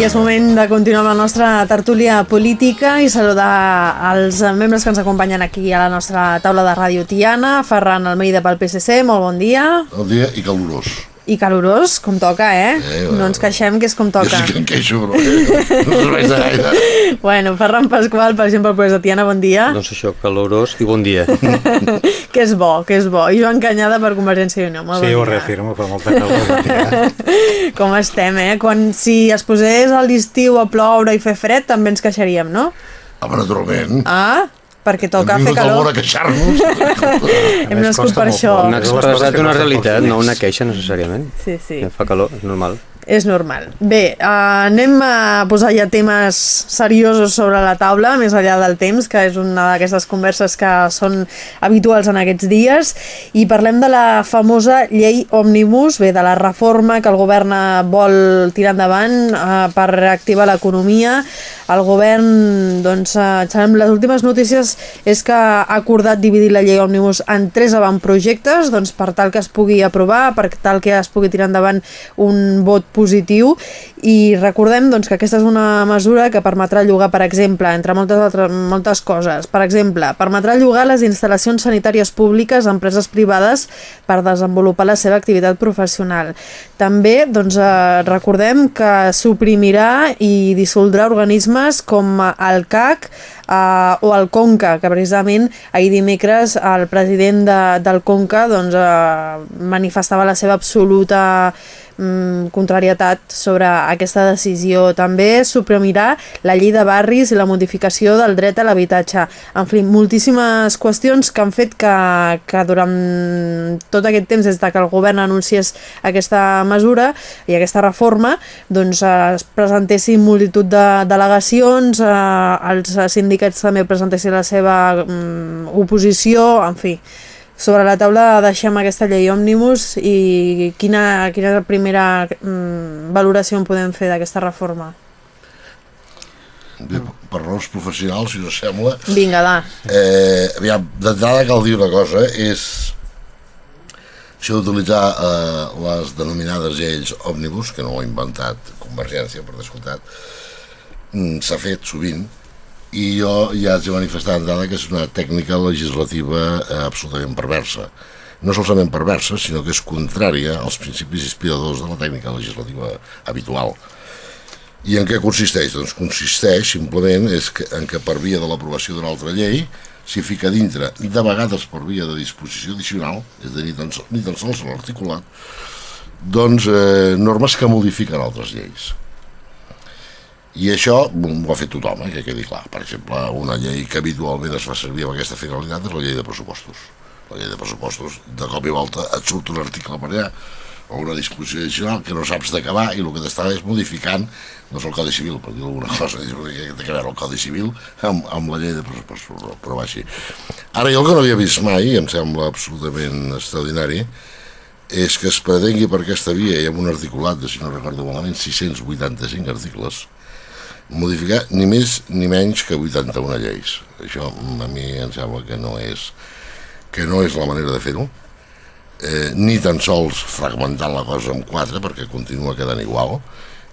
I és moment de continuar amb la nostra tertúlia política i saludar els membres que ens acompanyen aquí a la nostra taula de ràdio Tiana. Ferran Almeida pel PSC, molt bon dia. Bon dia i calorós. I calorós, com toca, eh? Eh, bueno. no ens queixem, que és com Jo toca. sí que em queixo, però eh, no serveix de gaire. Bueno, Ferran Pasqual, per exemple, el de Tiana, bon dia. Doncs això, calorós i bon dia. que és bo, que és bo. I Joan Canyada per Convergència i Unió, molt Sí, bon ho reafirmo, fa molta calor. bon. Com estem, eh? Quan si es posés a l'estiu a ploure i fer fred, també ens queixaríem, no? Home, naturalment. Ah, perquè toca Hem fer calor. a queixar-nos. Hem nascut per això. Una coses expressat pels realitat, no una queixa necessàriament. Sí, sí. Fa calor, és normal. És normal. Bé, uh, anem a posar ja temes seriosos sobre la taula, més enllà del temps, que és una d'aquestes converses que són habituals en aquests dies, i parlem de la famosa llei Òmnibus, bé, de la reforma que el govern vol tirar endavant uh, per reactivar l'economia. El govern, doncs, uh, les últimes notícies és que ha acordat dividir la llei Òmnibus en tres avantprojectes, doncs, per tal que es pugui aprovar, per tal que es pugui tirar endavant un vot positiu i recordem doncs, que aquesta és una mesura que permetrà llogar, per exemple, entre moltes, altres, moltes coses, per exemple, permetrà llogar les instal·lacions sanitàries públiques a empreses privades per desenvolupar la seva activitat professional. També doncs, eh, recordem que suprimirà i dissoldrà organismes com el CAC eh, o el CONCA, que precisament ahir dimecres el president de, del CONCA doncs, eh, manifestava la seva absoluta mm, contrarietat sobre aquesta decisió. També suprimirà la llei de barris i la modificació del dret a l'habitatge. En fi, moltíssimes qüestions que han fet que, que durant tot aquest temps, des de que el govern anunciés aquesta mesura i aquesta reforma, doncs es presentessin multitud de delegacions, eh, els sindicats també presentessin la seva mm, oposició, en fi, sobre la taula deixem aquesta llei òmnibus i quina, quina primera mm, valoració en podem fer d'aquesta reforma? Bé, per raons professionals, si us sembla, Vinga, va. eh, aviam, d'entrada cal dir una cosa, és s'ha d'utilitzar eh, les denominades lleis òmnibus, que no ho ha inventat Convergència, per descomptat, mm, s'ha fet sovint, i jo ja haig de manifestar d'entrada que és una tècnica legislativa eh, absolutament perversa. No solament perversa, sinó que és contrària als principis inspiradors de la tècnica legislativa habitual. I en què consisteix? Doncs consisteix simplement és que, en que per via de l'aprovació d'una altra llei s'hi fica dintre, de vegades per via de disposició addicional, és a dir, ni tan, ni tan sols l'articulat, doncs eh, normes que modifiquen altres lleis. I això ho ha fet tothom, eh, que quedi clar. Per exemple, una llei que habitualment es fa servir amb aquesta finalitat és la llei de pressupostos. La llei de pressupostos, de cop i volta et surt un article per allà o una disposició addicional que no saps d'acabar i el que t'està és modificant doncs el Codi Civil, per dir alguna cosa, què té que veure el Codi Civil amb, amb la llei de pressupostos, però, però va així. Ara, jo el que no havia vist mai, em sembla absolutament extraordinari, és que es pretengui per aquesta via i amb un articulat de, si no recordo malament, 685 articles, modificar ni més ni menys que 81 lleis. Això mm, a mi em sembla que no és que no és la manera de fer-ho, eh, ni tan sols fragmentant la cosa en quatre, perquè continua quedant igual,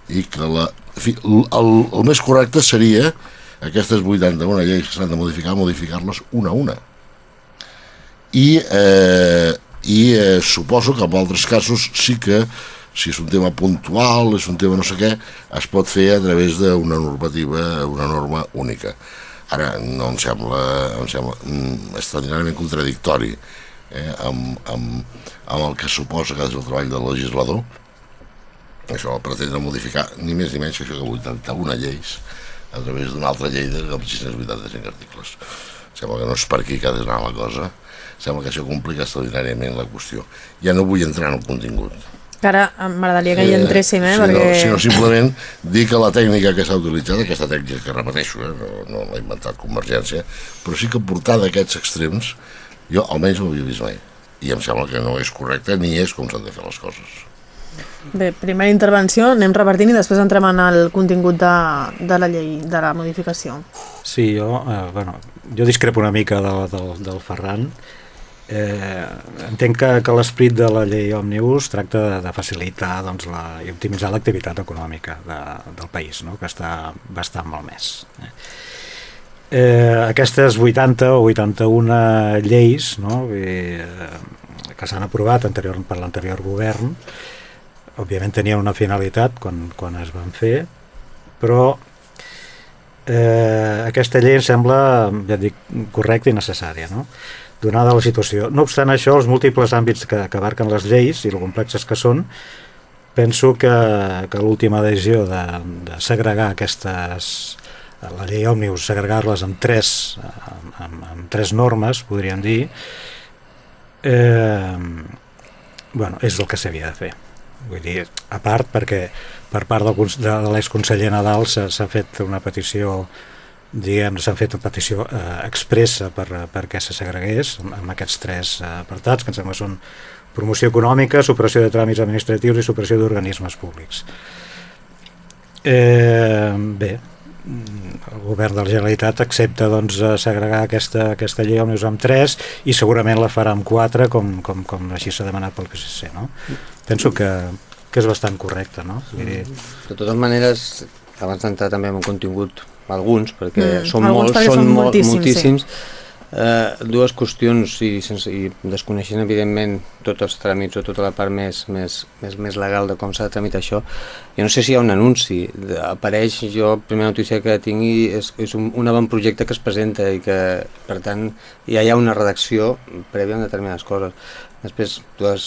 i que la, fi, el, el més correcte seria aquestes 81 lleis que s'han de modificar, modificar-les una a una. I, eh, i eh, suposo que en altres casos sí que si és un tema puntual, és un tema no sé què, es pot fer a través d'una normativa, una norma única. Ara, no em sembla, em sembla mm, extraordinàriament contradictori eh, amb, amb, amb el que suposa que és el treball del legislador, això pretendre modificar ni més ni menys que això que 81 lleis a través d'una altra llei de 685 articles. Sembla que no és per aquí que ha d'anar la cosa, sembla que això complica extraordinàriament la qüestió. Ja no vull entrar en el contingut. Que ara em- m'agradaria que hi entréssim, eh? sí, perquè... no, sinó simplement dir que la tècnica que s'ha utilitzat, aquesta tècnica que repeteixo, eh, no, no l'ha inventat Convergència, però sí que portar d'aquests extrems, jo almenys no ho havia vist mai. I em sembla que no és correcte ni és com s'han de fer les coses. Bé, primera intervenció, anem repartint i després entrem en el contingut de, de la llei, de la modificació. Sí, jo, eh, bueno, jo discrepo una mica de, del, del Ferran Eh, entenc que, que l'esperit de la llei Òmnibus tracta de, de facilitar doncs, la, i optimitzar l'activitat econòmica de, del país, no? que està bastant malmès. Eh? Eh, aquestes 80 o 81 lleis no? I, eh, que s'han aprovat anterior, per l'anterior govern òbviament tenien una finalitat quan, quan es van fer però eh, aquesta llei em sembla ja dic, correcta i necessària no? Donada la situació. No obstant això, els múltiples àmbits que, que abarquen les lleis i els complexes que són, penso que, que l'última decisió de, de segregar aquestes la llei òmnius, segregar-les en tres, en, en, en tres normes, podríem dir, eh, bueno, és el que s'havia de fer. Vull dir, a part perquè per part del, de, de l'exconseller Nadal s'ha fet una petició diguem, s'han fet una petició eh, expressa per, per se segregués amb, aquests tres eh, apartats, que em sembla són promoció econòmica, superació de tràmits administratius i superació d'organismes públics. Eh, bé, el govern de la Generalitat accepta doncs, segregar aquesta, aquesta llei òmnibus amb 3 i segurament la farà amb 4 com, com, com així s'ha demanat pel PSC no? penso que, que és bastant correcte no? dir... de totes maneres abans d'entrar també en un contingut alguns, perquè mm, són molts, perquè són, són moltíssims, moltíssims sí. eh, dues qüestions i, sense, i desconeixent evidentment tots els tràmits o tota la part més, més, més, més legal de com s'ha de tramitar això jo no sé si hi ha un anunci apareix, jo la primera notícia que tingui és, és un, un avantprojecte que es presenta i que per tant ja hi ha una redacció prèvia en determinades coses Després, tu has,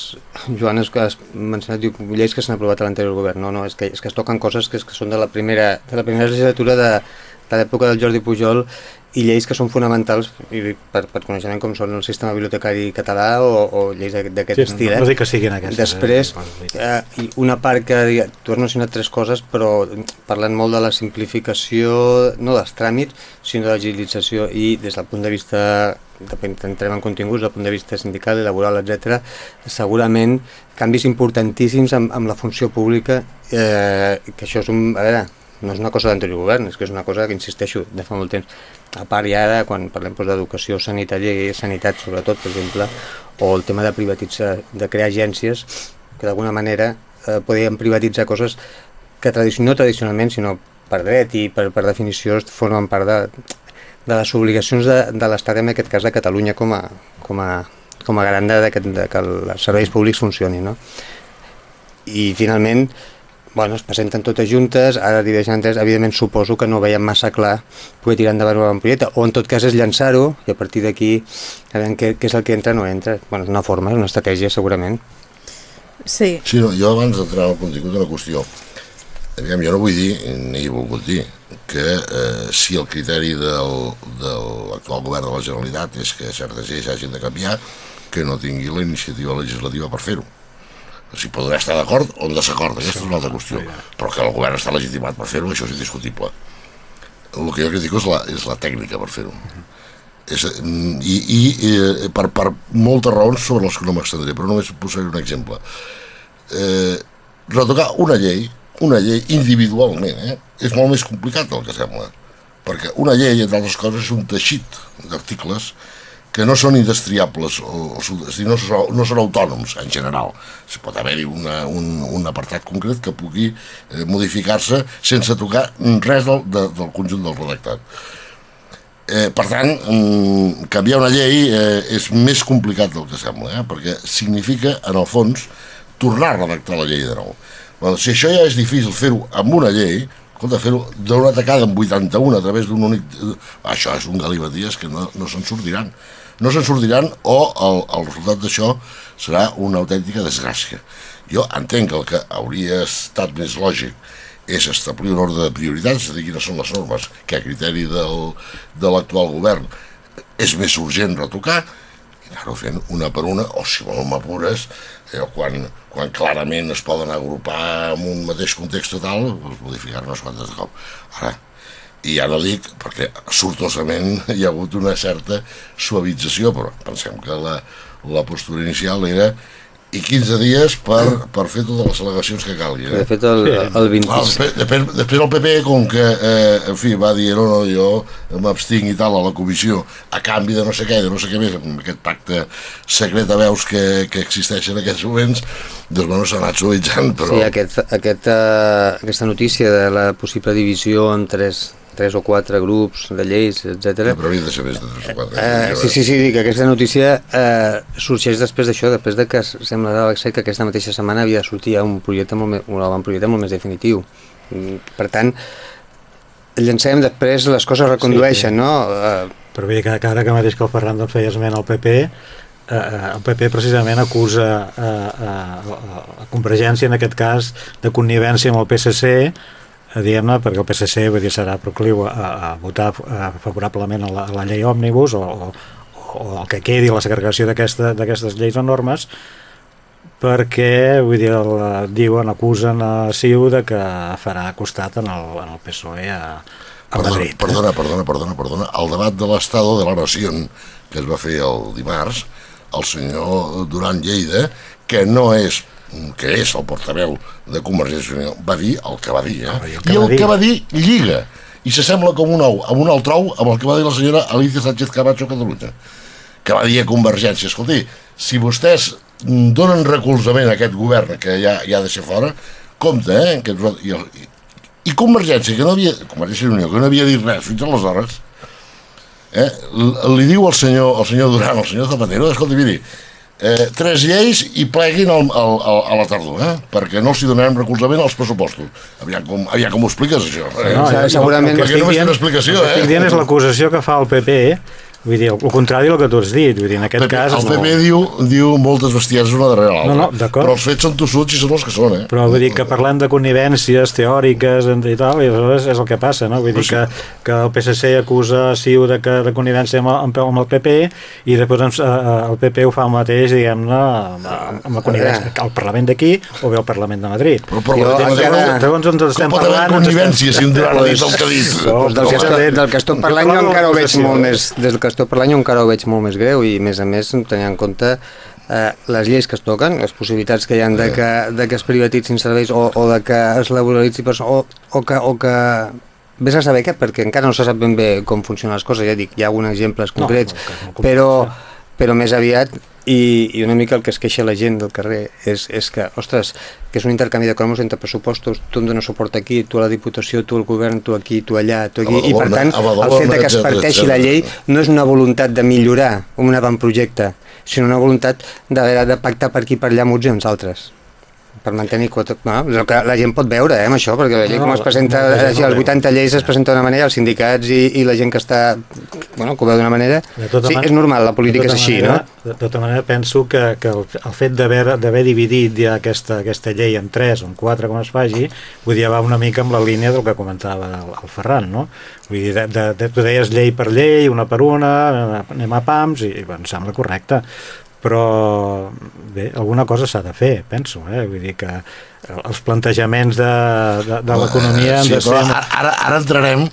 Joan, has, has mencionat diu, lleis que s'han aprovat a l'anterior govern. No, no, és que, és que es toquen coses que, que són de la primera, de la primera legislatura de, de l'època del Jordi Pujol i lleis que són fonamentals i per, per coneixement com són el sistema bibliotecari català o, o lleis d'aquest sí, estil. No, no que siguin aquestes. Després, eh, una part que tu has mencionat tres coses, però parlant molt de la simplificació, no dels tràmits, sinó de l'agilització i des del punt de vista entrem en continguts, del punt de vista sindical i laboral, etc. segurament canvis importantíssims amb, amb la funció pública, eh, que això és un... A veure, no és una cosa d'anterior govern, és que és una cosa que insisteixo de fa molt temps. A part i ara, quan parlem doncs, d'educació sanitària i sanitat sobretot, per exemple, o el tema de privatitzar, de crear agències, que d'alguna manera eh, podríem privatitzar coses que tradici no tradicionalment, sinó per dret i per, per definició formen part de, de les obligacions de, de l'Estat, en aquest cas de Catalunya, com a, com a, com a garant de, de, de que els serveis públics funcionin. No? I finalment, bueno, es presenten totes juntes, ara divideixen tres, evidentment suposo que no veiem massa clar poder tirar endavant un projecte, o en tot cas és llançar-ho i a partir d'aquí a veure què, què és el que entra o no entra. Bueno, és una forma, és una estratègia segurament. Sí. Sí, no, jo abans d'entrar al contingut de la qüestió, aviam, jo no vull dir, ni he volgut dir, que eh, si el criteri del, de l'actual govern de la Generalitat és que certes lleis hagin de canviar, que no tingui la iniciativa legislativa per fer-ho si podrà estar d'acord o en desacord, aquesta és una altra qüestió. Però que el govern està legitimat per fer-ho això és indiscutible. El que jo critico és la, és la tècnica per fer-ho. És, i, i, i per, per moltes raons sobre les que no m'extendré però només posaré un exemple. Eh, retocar una llei una llei individualment eh, és molt més complicat del que sembla. Perquè una llei, entre altres coses, és un teixit d'articles que no són indestriables o, o no, són, no són autònoms en general. Si pot haver-hi un, un apartat concret que pugui eh, modificar-se sense tocar res del, de, del conjunt del redactat. Eh, per tant, mm, canviar una llei eh, és més complicat del que sembla, eh, perquè significa, en el fons, tornar a redactar la llei de nou. Bueno, si això ja és difícil fer-ho amb una llei, escolta, fer-ho d'una tacada amb 81 a través d'un únic... Això és un galimaties que no, no se'n sortiran no se'n sortiran o el, el resultat d'això serà una autèntica desgràcia. Jo entenc que el que hauria estat més lògic és establir un ordre de prioritats, és a dir, quines són les normes que a criteri del, de l'actual govern és més urgent retocar, i anar-ho fent una per una, o si molt m'apures, eh, quan, quan clarament es poden agrupar en un mateix context total, modificar unes quantes de cop. Ara, i ja no dic perquè sortosament hi ha hagut una certa suavització però pensem que la, la postura inicial era i 15 dies per, per fer totes les al·legacions que calgui. De Eh? fet, el, el 20... Ah, després, després, després el PP, com que, eh, en fi, va dir, no, no, jo m'abstinc i tal a la comissió, a canvi de no sé què, de no sé què més, amb aquest pacte secret a veus que, que existeix en aquests moments, doncs, bueno, s'ha anat suavitzant, però... Sí, aquest, aquest, uh, aquesta notícia de la possible divisió en tres, tres o quatre grups de lleis, etc. Però havia de ser més de 3 o 4. Uh, sí, sí, sí, dic, aquesta notícia uh, sorgeix després d'això, després de que sembla ser que aquesta mateixa setmana havia de sortir un projecte molt més, un avantprojecte molt més definitiu. Mm, Per tant, llancem després, les coses recondueixen, Sí, sí. no? Uh, Però vull dir que, que ara que mateix que el Ferran doncs, feia esment al PP, eh, eh, el PP precisament acusa eh, eh, a, a Convergència, en aquest cas, de connivència amb el PSC, eh, diguem-ne, perquè el PSC vull dir, serà procliu a, a votar favorablement a la, a la llei òmnibus o, o, o el que quedi la segregació d'aquestes lleis o normes perquè vull dir, el, diuen, acusen a CiU de que farà costat en el, en el PSOE a, a Perdona, Madrid. perdona, perdona, perdona, perdona. El debat de l'Estado de la Nación, que es va fer el dimarts, el senyor Duran Lleida, que no és que és el portaveu de Convergència i Unió, va dir el que va dir, eh? Ah, i el que I va el dir. que va dir lliga, i s'assembla com un ou, amb un altre ou, amb el que va dir la senyora Alicia Sánchez Camacho a Catalunya, que va dir a Convergència, escolti, si vostès donen recolzament a aquest govern que ja, ja ha de ser fora, compte, eh? Que, i, i, I Convergència, que no havia, Convergència i Unió, que no havia dit res fins aleshores, eh? li diu al senyor, al senyor Duran, al senyor Zapatero, escolta, miri, eh, tres lleis i pleguin al, al, al, a la tardor, eh? perquè no els hi donarem recolzament als pressupostos. Aviam com, aviam com ho expliques, això. Eh? No, jo- segurament- el Perquè només té dient- una explicació, el eh? estic dient és l'acusació que fa el PP, vull dir, el, contrari del que tu has dit, vull dir, en aquest PP, cas... el PP diu, diu moltes bestieses una darrere l'altra, No, no, d'acord. però els fets són tossuts i són els que són. Eh? Però vull dir que parlant de connivències teòriques i tal, i aleshores és el que passa, no? Vull dir que, que el PSC acusa CiU de, que, de connivència amb, amb, amb el PP i després doncs, eh, el PP ho fa el mateix, diguem-ne, amb, amb, la connivència al Parlament d'aquí o bé al Parlament de Madrid. Però, però, Jo però, encara- Llavors ens estem pot parlant... connivència si un Duran ha dit el que ha dit? No, Pues del, que no, no, estic no, parlant no, jo no, encara ho veig molt eh? més des que estic parlant jo encara ho veig molt més greu i a més a més tenint en compte eh, les lleis que es toquen, les possibilitats que hi ha de que, de que es privatitzin serveis o, o de que es laboralitzi o, o, que, o que vés a saber què, perquè encara no se sap ben bé com funcionen les coses, ja dic, hi ha alguns exemples No, concrets, no, és molt complex, però, però més aviat i, i una mica el que es queixa la gent del carrer és, és que, ostres, que és un intercanvi de cromos entre pressupostos, tu em dones suport aquí, tu a la Diputació, tu al govern, tu aquí, tu allà, tu aquí, i per tant el fet que es parteixi la llei no és una voluntat de millorar un avantprojecte, sinó una voluntat de, de pactar per aquí per allà amb uns i uns altres per mantenir quota... És el que la gent pot veure, eh, amb això, perquè la llei No, com es presenta, molta gent si ho el veu. 80 lleis es presenta d'una manera, els sindicats i, i la gent que està... Bueno, que ho veu d'una manera... Tota Sí, és normal, la política és tota així, manera, no? De tota manera, penso que, que el, el fet d'haver dividit ja aquesta, aquesta llei en tres o en quatre, com es faci, vull dir, va una mica amb la línia del que comentava el, el Ferran, no? Vull dir, de, de, de, tu deies llei per llei, una per una, anem a pams, i, i bueno, em sembla correcte però bé, alguna cosa s'ha de fer, penso, eh? vull dir que els plantejaments de, de, de l'economia han sí, de ser... ara, ara entrarem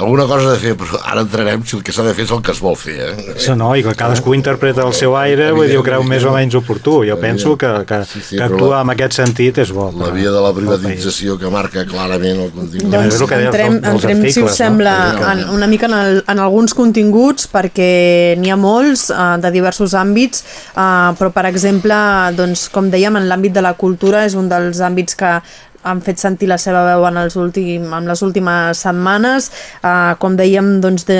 alguna cosa de fer, però ara entrarem si el que s'ha de fer és el que es vol fer. Eh? Sí, no, i que cadascú interpreta el seu aire, vull dir, ho creu més o menys oportú. Jo penso que, que, Sí, sí, que actuar la- en aquest sentit és bo. La via de la privatització que marca clarament el contingut. Doncs és el que entrem, dels- dels entrem si articles, us sembla, no? en, una mica en, el, en alguns continguts, perquè n'hi ha molts uh, de diversos àmbits, uh, però, per exemple, doncs, com dèiem, en l'àmbit de la cultura és un dels àmbits que han fet sentir la seva veu en, els últim, en les últimes setmanes. Uh, com dèiem, doncs, de,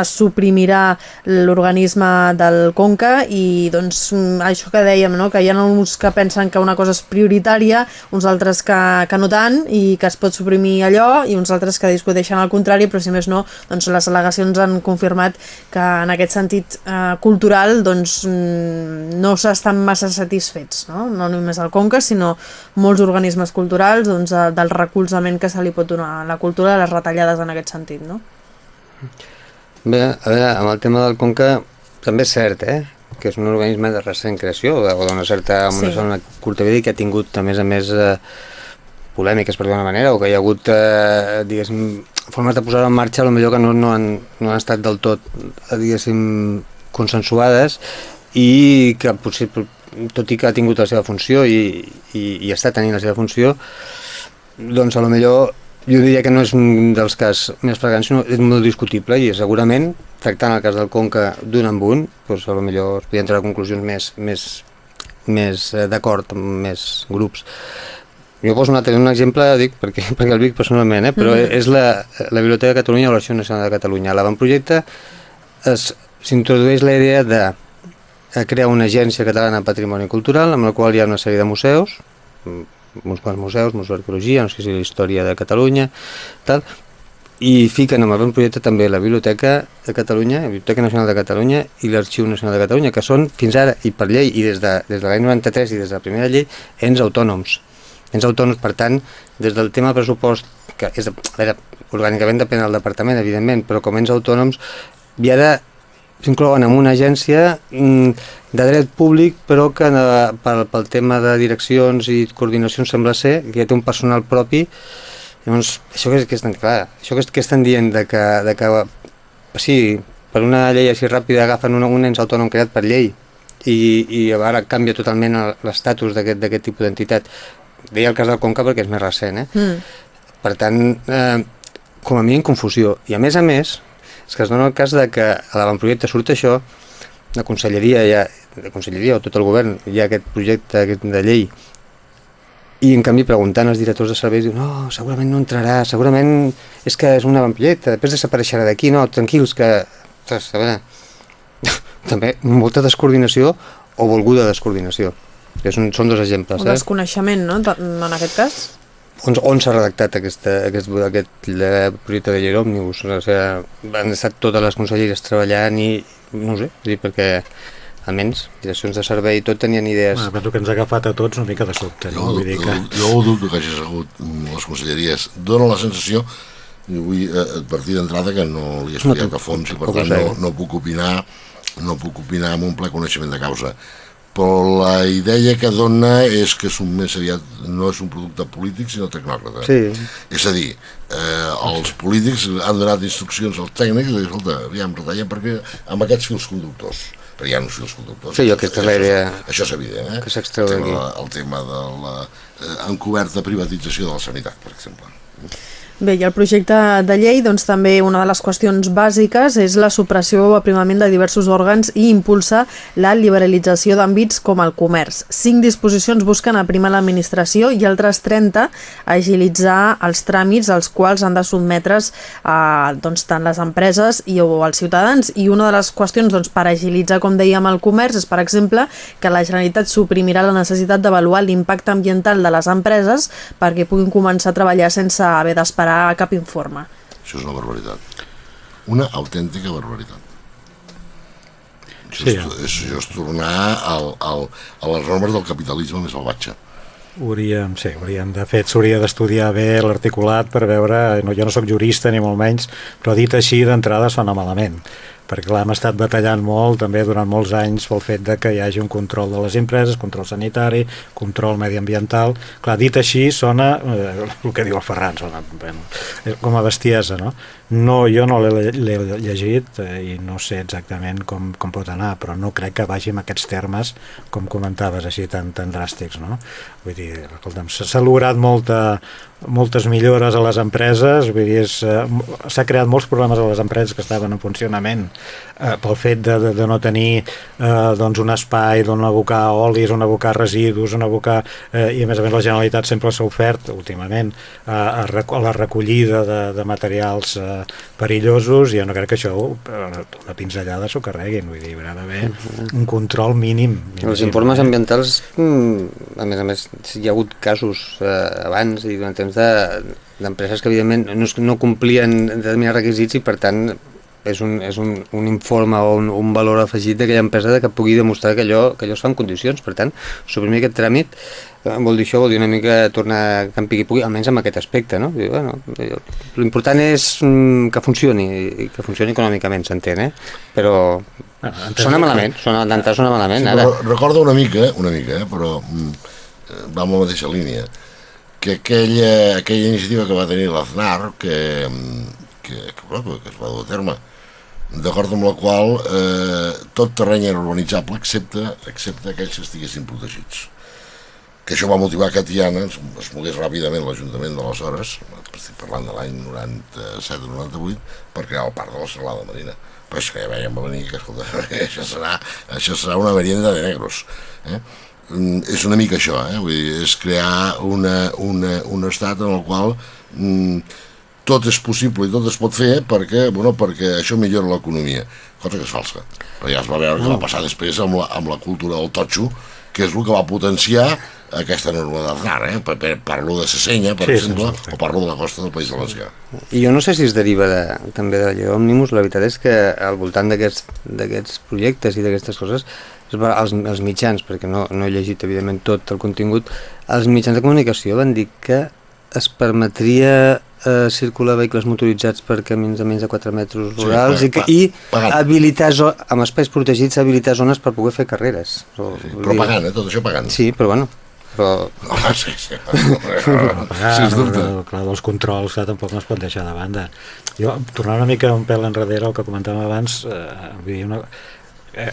es suprimirà l'organisme del Conca i doncs, això que dèiem, no? que hi ha uns que pensen que una cosa és prioritària, uns altres que, que no tant i que es pot suprimir allò i uns altres que discuteixen el contrari, però si més no, doncs les al·legacions han confirmat que en aquest sentit eh, cultural doncs, mm, no s'estan massa satisfets, no? no només el Conca, sinó molts organismes culturals doncs, de- del recolzament que se li pot donar a la cultura, de les retallades en aquest sentit. No? Bé, a veure, amb el tema del Conca també és cert, eh? que és un organisme de recent creació o d'una certa amb una, Sí. curta vida i que ha tingut a més a més eh, polèmiques per d'una manera o que hi ha hagut eh, diguéssim formes de posar en marxa millor que no, no, han, no han estat del tot eh, diguéssim consensuades i que potser tot i que ha tingut la seva funció i, i, i està tenint la seva funció, doncs a lo millor jo diria que no és un dels cas més flagrants, sinó és molt discutible i segurament, tractant el cas del Conca d'un en un, doncs a lo millor es podien treure conclusions més, més, més eh, d'acord amb més grups. Jo poso un, altre, un exemple, dic, perquè, perquè el dic personalment, eh? però mm. és la, la Biblioteca de Catalunya o l'Arxiu Nacional de Catalunya. A l'avantprojecte s'introdueix la idea de a crear una agència catalana de patrimoni cultural amb la qual hi ha una sèrie de museus, uns quants museus, Museu d'Arqueologia, no sé si la història de Catalunya, tal, i fiquen amb el projecte també la Biblioteca de Catalunya, la Biblioteca Nacional de Catalunya i l'Arxiu Nacional de Catalunya, que són fins ara, i per llei, i des de, des de l'any 93 i des de la primera llei, ens autònoms. Ens autònoms, per tant, des del tema pressupost, que és, a veure, orgànicament depèn del departament, evidentment, però com ens autònoms, hi ha de s'inclouen en una agència mm, de dret públic però que eh, pel, pel tema de direccions i coordinacions sembla ser que ja té un personal propi llavors això que, és, que és tan clar això que, és, que estan dient de que, de que sí, per una llei així ràpida agafen un, un ens autònom creat per llei i, i ara canvia totalment l'estatus d'aquest tipus d'entitat deia el cas del Conca perquè és més recent eh? mm. per tant eh, com a mínim confusió i a més a més és que es dona el cas de que a l'avantprojecte surt això, la conselleria, ja, la conselleria o tot el govern, hi ha aquest projecte aquest de llei, i en canvi preguntant als directors de serveis diu, no, segurament no entrarà, segurament és que és un avantprojecte, després desapareixerà d'aquí, no, tranquils, que... Ostres, a veure, també molta descoordinació o volguda descoordinació. És un, són dos exemples. O eh? desconeixement, no?, en aquest cas? On, on s'ha redactat aquesta, aquest, aquest projecte de llei òmnibus? O sigui, han estat totes les conselleries treballant i no sé, dir, perquè almenys direccions de servei i tot tenien idees. Bueno, penso que ens ha agafat a tots una mica de sobte. No? Vull dir que... Jo ho dubto que hagi sigut les conselleries. Dóna la sensació i vull eh, advertir d'entrada que no li he estudiat a fons i per tant no, no puc opinar no puc opinar amb un ple coneixement de causa però la idea que dona és que és un més aviat no és un producte polític sinó tecnòcrata. Sí. és a dir, eh, els polítics han donat instruccions als tècnics i dir, escolta, aviam, retallem perquè amb aquests fils conductors. Perquè hi ha uns fils conductors. Sí, jo aquesta és la idea això és evident eh? que s'extreu d'aquí el tema de la eh, encoberta privatització de la sanitat per exemple Bé, i el projecte de llei, doncs també una de les qüestions bàsiques és la supressió o aprimament de diversos òrgans i impulsa la liberalització d'àmbits com el comerç. Cinc disposicions busquen aprimar l'administració i altres 30 agilitzar els tràmits als quals han de sotmetre's eh, doncs, tant les empreses i, o els ciutadans. I una de les qüestions doncs, per agilitzar, com dèiem, el comerç és, per exemple, que la Generalitat suprimirà la necessitat d'avaluar l'impacte ambiental de les empreses perquè puguin començar a treballar sense haver d'esperar farà cap informe. Això és una barbaritat. Una autèntica barbaritat. Això, sí, és, és, això és tornar al, al, a les normes del capitalisme més salvatge. Hauríem, sí, hauríem, de fet, s'hauria d'estudiar bé l'articulat per veure, no, jo no sóc jurista ni molt menys, però dit així d'entrada sona malament perquè clar, hem estat batallant molt també durant molts anys pel fet de que hi hagi un control de les empreses, control sanitari, control mediambiental. Clar, dit així sona eh, el que diu el Ferran, sona bueno, com a bestiesa, no? No, jo no l'he llegit eh, i no sé exactament com, com pot anar, però no crec que vagi aquests termes, com comentaves, així tan, tan dràstics, no? Vull dir, escolta'm, s'ha lograt molta, moltes millores a les empreses, vull dir, eh, s'ha creat molts problemes a les empreses que estaven en funcionament eh, pel fet de, de, de no tenir eh, doncs un espai d'on abocar olis, on abocar residus, on abocar... Eh, I a més a més la Generalitat sempre s'ha ofert últimament eh, a, a la recollida de, de materials eh, perillosos i jo no crec que això eh, una pinzellada s'ho carreguin, vull dir, haurà d'haver un control mínim. Els informes ambientals, mm, a més a més, hi ha hagut casos eh, abans i durant temps d'empreses de, que evidentment no, no complien determinats requisits i per tant és un, és un, un informe o un, un valor afegit d'aquella empresa de que pugui demostrar que allò, que allò es fa en condicions. Per tant, suprimir aquest tràmit eh, vol dir això, vol dir una mica tornar a que en pigui pugui, almenys amb aquest aspecte. No? Bueno, L'important és mm, que funcioni, i que funcioni econòmicament, s'entén, eh? però ah, sona malament, sona, d'entrada sona malament. Sí, ara. Recorda una mica, una mica, eh? però mm, eh, va amb la mateixa línia, que aquella, aquella iniciativa que va tenir l'Aznar, que, mm, que, que, que es va dur a terme, d'acord amb la qual eh, tot terreny era urbanitzable excepte, excepte aquells que estiguessin protegits que això va motivar que Tiana es, es mogués ràpidament l'Ajuntament d'aleshores, estic parlant de l'any 97 o 98, per crear el parc de la Serlada Marina. Però és que ja veiem a venir que, escolta, això serà, això serà una merienda de negros. Eh? Mm, és una mica això, eh? Vull dir, és crear una, una, un estat en el qual mm, tot és possible i tot es pot fer perquè, bueno, perquè això millora l'economia, cosa que és falsa. Però ja es va veure que va passar després amb la, amb la cultura del totxo, que és el que va potenciar aquesta norma d'Aznar, eh? Per, per, parlo de Sessenya, per Sí, exemple, sí, sí. o parlo de la costa del País Valencià. I jo no sé si es deriva de, també de la llei òmnibus, la veritat és que al voltant d'aquests projectes i d'aquestes coses, els, els mitjans, perquè no, no he llegit evidentment tot el contingut, els mitjans de comunicació van dir que es permetria eh, circular vehicles motoritzats per camins de menys de 4 metres Sí, rurals pa- i, que, pa- i habilitar, zo- amb espais protegits, habilitar zones per poder fer carreres. O, Sí, però dir- pagant, eh? Tot això pagant. Sí, però bueno, però Home, sí, sí. Sens dubte. no, clar, dels controls clar, tampoc no es pot deixar de banda jo, tornant una mica un pèl enrere el que comentàvem abans eh, vull dir, una,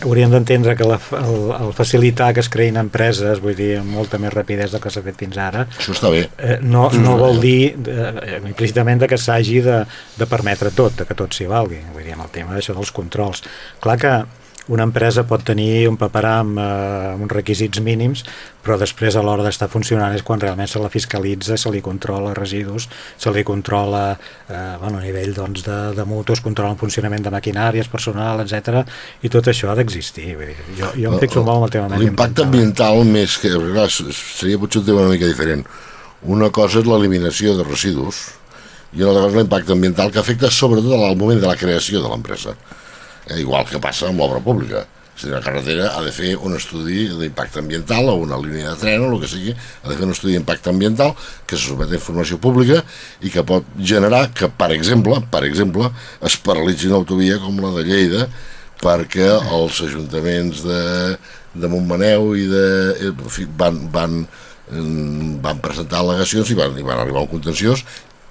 hauríem d'entendre que la, el, el facilitar que es creïn empreses vull dir, amb molta més rapidesa del que s'ha fet fins ara Això està bé. eh, no, no vol dir eh, implícitament que s'hagi de, de permetre tot, de que tot s'hi valgui. Vull dir, amb el tema d'això dels controls. Clar que una empresa pot tenir un paperam eh, amb uns requisits mínims però després a l'hora d'estar funcionant és quan realment se la fiscalitza, se li controla residus, se li controla eh, bueno, a nivell doncs, de, de mutus, controla el funcionament de maquinàries, personal, etc. i tot això ha d'existir. Jo, jo em fixo molt en el tema L'impacte ambiental més que... Clar, seria potser un tema una mica diferent. Una cosa és l'eliminació de residus i una altra cosa és l'impacte ambiental que afecta sobretot al moment de la creació de l'empresa. Eh, igual que passa amb l'obra pública. És a dir, la carretera ha de fer un estudi d'impacte ambiental o una línia de tren o el que sigui, ha de fer un estudi d'impacte ambiental que se sotmet a informació pública i que pot generar que, per exemple, per exemple, es paralitzi una autovia com la de Lleida perquè els ajuntaments de, de Montmaneu i de, eh, fi, van, van, mm, van presentar al·legacions i van, i van arribar a un contenciós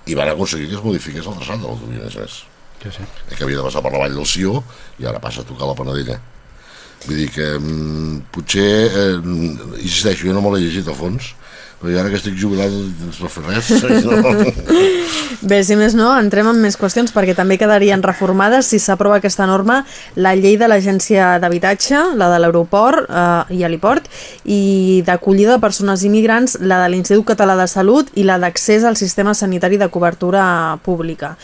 i van aconseguir que es modifiqués el traçat de l'autovia, més a més Sí, sí. que havia de passar per la vall del Sió i ara passa a tocar la Panadella. Vull dir que mm, potser, eh, insisteixo, jo no me l'he llegit a fons, però jo ara que estic jubilat no es pot fer res. No? Bé, si més no, entrem en més qüestions perquè també quedarien reformades si s'aprova aquesta norma la llei de l'Agència d'Habitatge, la de l'aeroport eh, i heliport i d'acollida de persones immigrants, la de l'Institut Català de Salut i la d'accés al sistema sanitari de cobertura pública.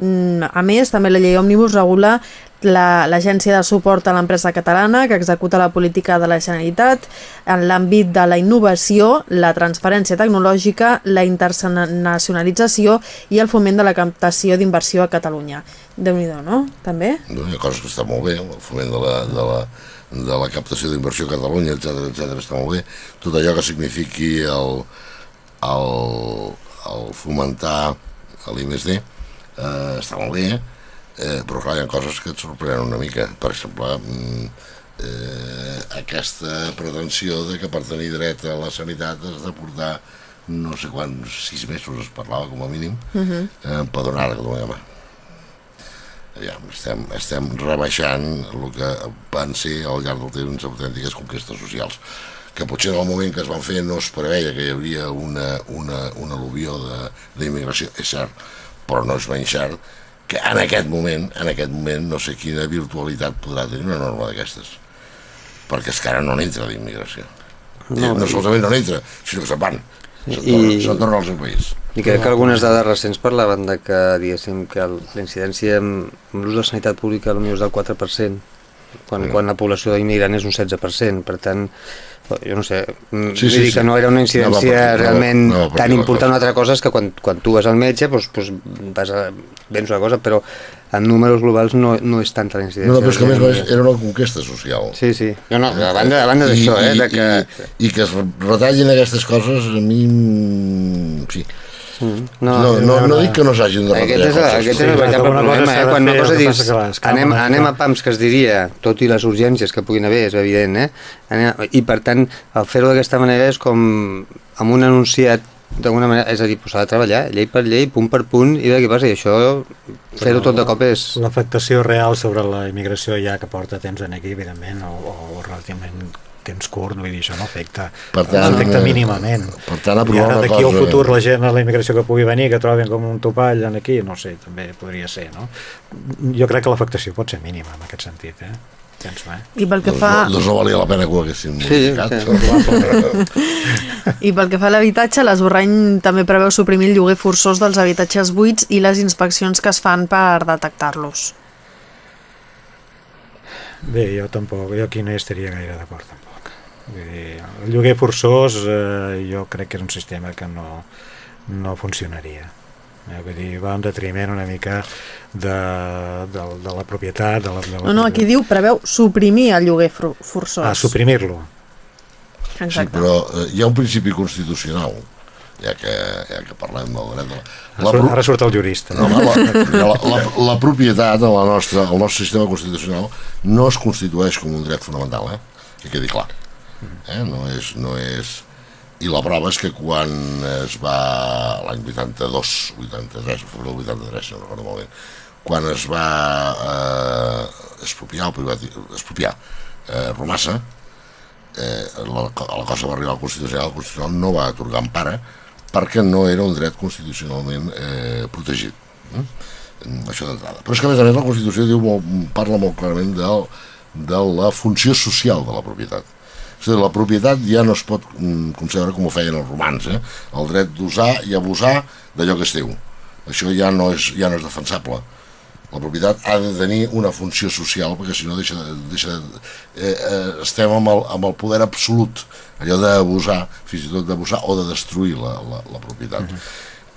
Mm, A més, també la llei Òmnibus regula la- l'Agència de Suport a l'Empresa Catalana, que executa la política de la Generalitat en l'àmbit de la innovació, la transferència tecnològica, la internacionalització i el foment de la captació d'inversió a Catalunya. déu nhi no? També? ha coses que estan molt bé, el foment de la, de la, de la captació d'inversió a Catalunya, etc etc està molt bé. Tot allò que signifiqui el, el, el fomentar l'I+D eh, està molt bé, eh, però clar, hi ha coses que et sorprenen una mica. Per exemple, mm, eh, aquesta pretensió de que per tenir dret a la sanitat has de portar no sé quants, sis mesos es parlava com a mínim, uh -huh. eh, empadronar a Catalunya. Home, ja, estem, estem rebaixant el que van ser al llarg del temps autèntiques conquestes socials que potser en el moment que es van fer no es preveia que hi hauria una, una, una al·luvió de- d'immigració, és cert, però no és menys cert que en aquest moment, en aquest moment no sé quina virtualitat podrà tenir una norma d'aquestes perquè és que ara no n'entra d'immigració. No, no solament no n'entra sinó que se'n van. Se'n I- tornen, se'n tornen al seu país. I crec que algunes dades recents parlaven de que, diguéssim, que la incidència amb, amb l'ús de sanitat pública potser és del 4%, quan, quan la població immigrant és un 16%. Per tant, jo no sé, mm, Sí, sí, dir que sí. no era una No incidència no va- realment no per tan important. Una altra cosa és que quan, quan tu vas al metge doncs, doncs vas a, vens una cosa, però en números globals no, no és tanta la incidència. no, no, però és que més Realment. era una conquesta social Sí, sí. No, no, a banda, a banda d'això, eh, de que... I, i que es retallin aquestes coses, a mi... mm, Sí. No, no, no, no dic que no s'hagin de Aquest retallar és, el- coses. aquest és el veritable problema, eh? Quan una cosa dius, anem, anem a pams que es diria, tot i les urgències que puguin haver, és evident, eh? Anem, I per tant, el fer-ho d'aquesta manera és com amb un enunciat d'alguna manera, és a dir, s'ha de treballar llei per llei, punt per punt, i de què passa, i això, fer-ho tot de cop és... L'afectació real sobre la immigració ja que porta temps en aquí, evidentment, o, o relativament temps curt, vull dir, això no afecta, Per tant, no afecta eh, mínimament. per tant, I ara d'aquí al futur la gent a la immigració que pugui venir, que trobin com un topall en aquí, no sé, també podria ser, no? Jo crec que l'afectació pot ser mínima en aquest sentit, eh? Penso, eh? I pel que fa... no, doncs no valia la pena que ho haguessin Sí, modificat. sí. I pel que fa a l'habitatge, l'esborrany també preveu suprimir el lloguer forçós dels habitatges buits i les inspeccions que es fan per detectar-los. Bé, jo tampoc, jo aquí no hi estaria gaire d'acord tampoc. El lloguer forçós eh, jo crec que és un sistema que no, no funcionaria. Eh, vull dir, va en detriment una mica de, de, de la propietat, de la, de la No, no, aquí diu preveu suprimir el lloguer forçós. Ah, suprimir-lo. Sí, Exacte. però eh, hi ha un principi constitucional, ja que, ja que parlem del dret de la... Ara, la surt, pro- ara surt el jurista. No, la, la, la, la propietat la nostra, el nostre sistema constitucional no es constitueix com un dret fonamental, eh? que quedi clar. Eh? No, és, no és... I la prova és que quan es va, l'any 82, 83, o febrer del 83, si no recordo molt bé, quan es va eh, expropiar, o privati, expropiar eh, Romassa, eh, la, la cosa va arribar al Constitucional, el Constitucional no va atorgar empara perquè no era un dret constitucionalment eh, protegit. Eh? Això d'entrada. Però és que, a més a més, la Constitució diu parla molt clarament del, de la funció social de la propietat. És dir, la propietat ja no es pot mm, concebre com ho feien els romans, eh? el dret d'usar i abusar d'allò que és teu. Això ja no és, ja no és defensable. La propietat ha de tenir una funció social, perquè si no deixa, de- deixa de, eh, eh, estem amb el, amb el poder absolut, allò d'abusar, fins i tot d'abusar o de destruir la, la, la propietat.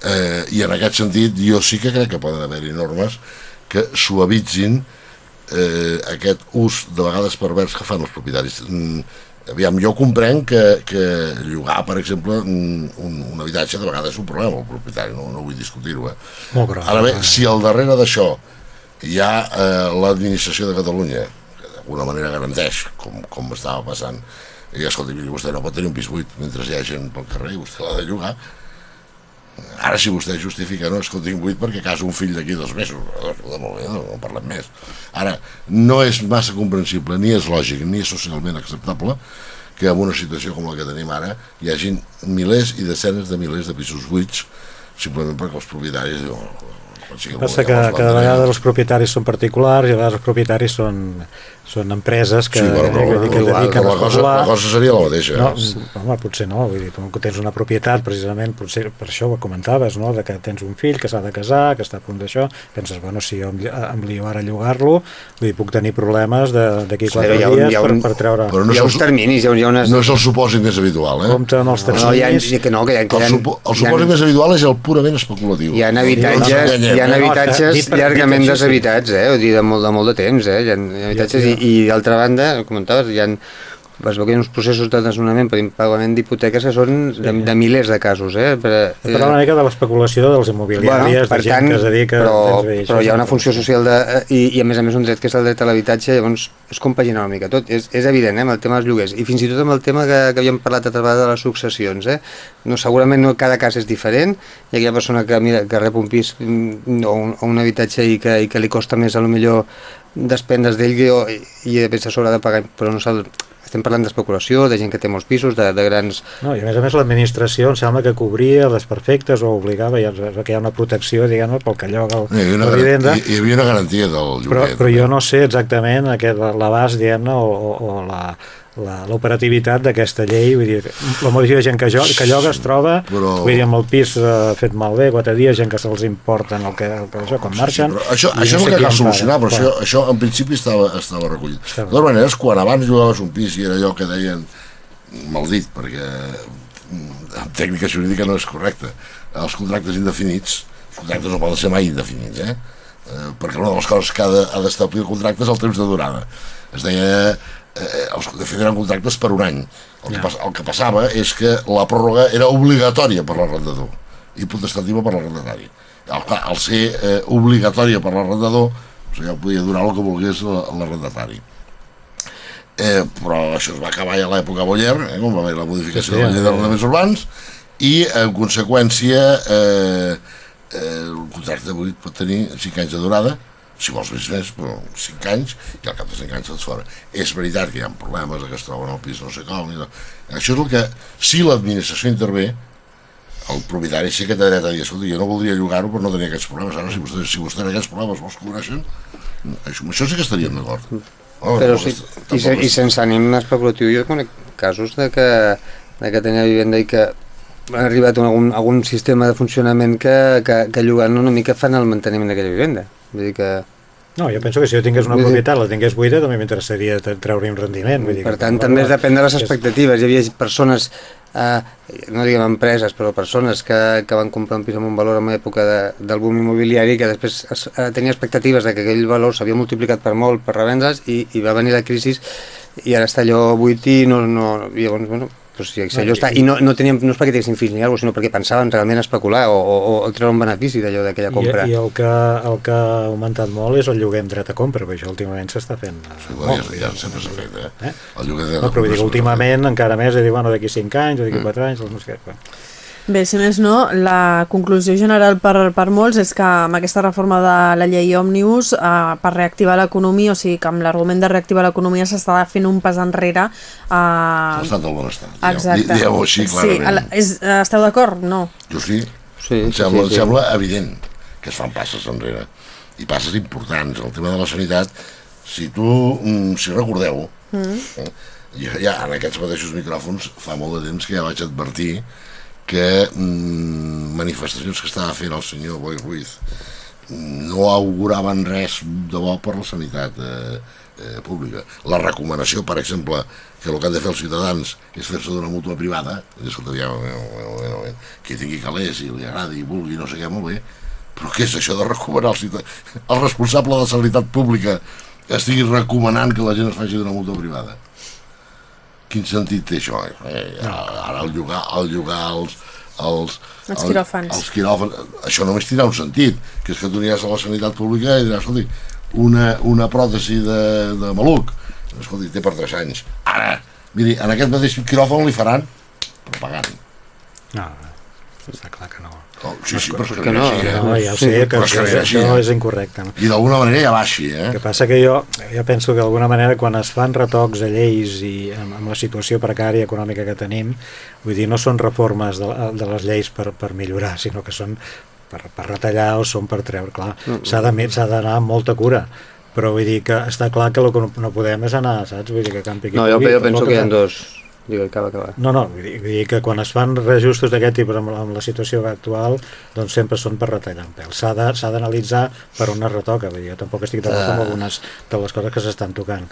eh, I en aquest sentit jo sí que crec que poden haver-hi normes que suavitzin eh, aquest ús de vegades pervers que fan els propietaris. Mm, aviam, jo comprenc que, que llogar, per exemple, un, un, un habitatge de vegades és un problema al propietari, no, no vull discutir-ho. Eh? Molt gros. Ara bé, si al darrere d'això hi ha eh, l'administració de Catalunya, que d'alguna manera garanteix, com, com estava passant, i escolta, miri, vostè no pot tenir un pis buit mentre hi ha gent pel carrer i vostè l'ha de llogar, Ara, si vostè justifica, no, tinc buit perquè casa un fill d'aquí dos mesos, escolta, molt bé, no, no parlem més. Ara, no és massa comprensible, ni és lògic, ni és socialment acceptable que en una situació com la que tenim ara hi hagin milers i desenes de milers de pisos buits simplement perquè els propietaris diuen "Quan sigui algú Passa que cada vendre". vegada els propietaris són particulars i a vegades els propietaris són, són empreses que, Sí, però, que però, dediquen a la, cosa, la cosa seria la mateixa. No, eh? home, potser no, vull dir, tu tens una propietat precisament, potser per això ho comentaves, no? de que tens un fill que s'ha de casar, que està a punt d'això, penses, bueno, si jo em, em lio ara a llogar-lo, vull dir, puc tenir problemes de- d'aquí Sí, quatre hi ha un- dies hi ha per, un- per treure... Però no hi és ha el, uns terminis, hi ha, hi ha unes... no és el supòsit més habitual, eh? Compte amb els no, hi ha, terminis... que no, que hi ha, que hi El, ha, supo, el hi ha, supòsit més habitual és el purament especulatiu. hi ha No habitatges, hi ha eh? habitatges llargament sí. deshabitats, eh? Vull dir, de molt, de molt de temps, eh? Hi ha, hi ha habitatges Ja, ja. I, i d'altra banda, comentaves, hi ha es veu que hi ha uns processos de desnonament per impagament d'hipoteques que són de, de milers de casos, eh? Per, Parla una mica de l'especulació de les immobiliàries, per de gent tant, que es dedica... però, bé, però hi ha una funció social de, eh, i, i a més a més un dret que és el dret a l'habitatge llavors és compaginar una mica tot. És, és evident, eh, amb el tema dels lloguers. I fins i tot amb el tema que, que havíem parlat altra vegada de les successions eh? no, segurament no cada cas és diferent. Hi ha aquella persona que, mira, que rep un pis mm, o un, o un habitatge i que, i que li costa més a lo millor despendre's d'ell i, i sobre ha de pagar però no s'ha estem parlant d'especulació, de gent que té molts pisos, de, de grans... No, I a més a més l'administració em sembla que cobria les perfectes o obligava, ja, que hi ha una protecció, diguem-ne, pel que lloga el, Hi havia la vivenda, hi, hi havia una garantia del lloguer. però, però jo no sé exactament aquest, l'abast, diguem-ne, o, o, o la- l'operativitat d'aquesta llei, vull dir, la majoria de gent que, jo, que lloga es troba, Però- vull dir, amb el pis eh, fet malbé, quatre dies, gent que se'ls importen el que, el que això, quan marxen... Sí, però això, això no és el que cal solucionar, però Clar. això, això en principi estava, estava recollit. Estava. De totes maneres, quan abans llogaves un pis i era allò que deien mal dit, perquè mm, en tècnica jurídica no és correcte, els contractes indefinits, els contractes no poden ser mai indefinits, eh? eh perquè una de les coses que ha de- ha d'establir el contracte és el temps de durada. Es deia, eh, els, fet eren contractes per un any. El que, Ja. pas, el que passava és que la pròrroga era obligatòria per l'arrendador i potestativa per l'arrendatari. Al, clar, al ser eh, obligatòria per l'arrendador, o sigui, podia durar el que volgués la- l'arrendatari. Eh, però això es va acabar ja a l'època Boller, eh, quan va haver la modificació Sí, sí, de la llei d'arrendaments urbans, i en conseqüència eh, eh, el contracte de 8 pot tenir 5 anys de durada si vols més més, però 5 anys i al cap de 5 anys et fora. És veritat que hi ha problemes, que es troben al pis no sé com i no. això és el que, si l'administració intervé el propietari sí que té dret a dir escolta, jo no voldria llogar-ho per no tenir aquests problemes ara si vostè, si vostè aquests problemes vols cobreixen això, això sí que estaríem d'acord oh, però sí, i, se, i sense ànim especulatiu jo conec casos de que, de que tenia vivenda i que ha arribat a algun, algun sistema de funcionament que, que, que llogant una mica fan el manteniment d'aquella vivenda vull dir que no, jo penso que si jo tingués una propietat, la tingués buida, també m'interessaria treure un rendiment. Vull dir per tant, també depèn de les expectatives. Hi havia persones eh, no diguem empreses, però persones que, que van comprar un pis amb un valor en època de, del boom immobiliari que després es, eh, tenia expectatives de que aquell valor s'havia multiplicat per molt per revendre's i, i va venir la crisi i ara està allò buit i no, no, llavors, bueno, pues, sí, si allò està, i no, no, teníem, no és perquè tinguessin fills ni alguna sinó perquè pensaven realment especular o, o, o treure un benefici d'allò d'aquella compra. I, I el, que, el que ha augmentat molt és el lloguer amb dret a compra, perquè això últimament s'està fent sí, bueno, molt. Ja, ja sempre s'ha fet, eh? eh? El lloguer de no, però vull dir, últimament encara més, de dir, bueno, d'aquí 5 anys o d'aquí 4 mm. anys, no sé què. Bé, si més no, la conclusió general per, per molts és que amb aquesta reforma de la llei Òmnibus eh, per reactivar l'economia, o sigui que amb l'argument de reactivar l'economia s'està fent un pas enrere eh... l'estat del benestar exacte digueu així clarament sí, és, esteu d'acord? No? jo sí, sí, em, sembla, sí, sí. sembla evident que es fan passes enrere i passes importants, el tema de la sanitat si tu, mm, si recordeu mm. eh, jo ja en aquests mateixos micròfons fa molt de temps que ja vaig advertir que mm, manifestacions que estava fent el senyor Boi Ruiz no auguraven res de bo per la sanitat eh, eh, pública. La recomanació, per exemple, que el que han de fer els ciutadans és fer-se d'una mútua privada, escolta, qui tingui calés i li agradi i vulgui no sé què, molt bé, però què és això de recomanar el ciutadà? El responsable de la sanitat pública estigui recomanant que la gent es faci d'una mútua privada quin sentit té això? Eh, ara el llogar, el llogar els, els, els quiròfans. Els quiròfans. Això només tindrà un sentit, que és que tu aniràs a la sanitat pública i diràs, escolti, una, una pròtesi de, de maluc, escolti, té per 3 anys. Ara, miri, en aquest mateix quiròfan li faran, però pagant. Està clar que no. Oh, sí, sí, però que, no, així, eh? no, ja ho sé, que, que, que això eh? és incorrecte. No? I d'alguna manera ja va així, eh? El que passa que jo, jo penso que d'alguna manera quan es fan retocs a lleis i amb, amb la situació precària econòmica que tenim, vull dir, no són reformes de, de les lleis per, per millorar, sinó que són per, per retallar o són per treure, clar, mm. s'ha d'anar amb molta cura però vull dir que està clar que el que no, podem és anar, saps? Vull dir que campi No, jo, jo penso que hi ha dos, Digue, acaba, acaba. No, no, vull dir, vull dir que quan es fan reajustos d'aquest tipus amb, amb la situació actual, doncs sempre són per retallar un pèl. S'ha d'analitzar per on es retoca, vull dir, jo tampoc estic d'acord amb ah. algunes de les coses que s'estan tocant.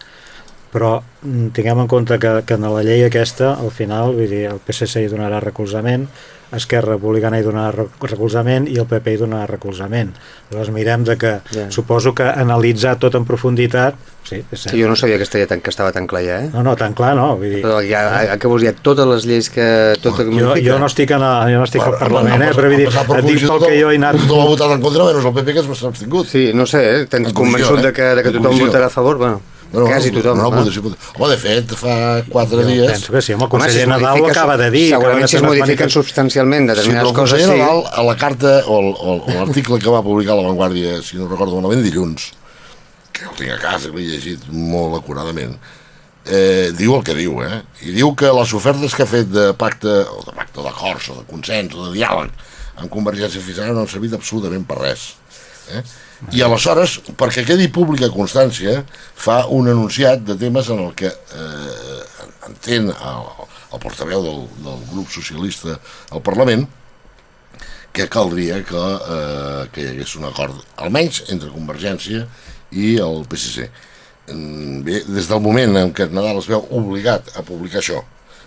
Però mm, tinguem en compte que, que en la llei aquesta, al final, vull dir, el PSC hi donarà recolzament, Esquerra Republicana hi donarà recolzament i el PP hi donarà recolzament. Llavors mirem de que, yeah. suposo que analitzar tot en profunditat Sí, és sí, jo no sabia que, estaria tan, que estava tan clar ja, eh? No, no, tan clar no. Vull dir... Però ja, a, què vols dir? Totes les lleis que... Tot oh, jo, jo no estic, en, jo no estic al Parlament, eh? Però vull dir, et dic pel que jo he anat... Tothom ha votat en contra, menys el PP que s'ha abstingut. Sí, no sé, eh? Tens convençut eh? de, que, de que tothom votarà a favor? Bueno. No, Quasi tothom. No, no, no, Home, de fet, fa quatre jo dies... Penso que sí, home, el conseller home, si Nadal ho acaba de dir. Segurament si es modifiquen substancialment determinades sí, coses, sí. Nadal, a la carta o l'article que va publicar la Vanguardia, si no recordo malament, dilluns, que el tinc a casa, l'he llegit molt acuradament, eh, diu el que diu, eh? I diu que les ofertes que ha fet de pacte, o de pacte d'acords, o de consens, o de diàleg amb Convergència Fiscal no han servit absolutament per res. Eh? I aleshores, perquè quedi pública constància, fa un enunciat de temes en el que eh, entén el, el portaveu del, del grup socialista al Parlament que caldria que, eh, que hi hagués un acord, almenys entre Convergència i el PSC. Bé, des del moment en què Nadal es veu obligat a publicar això,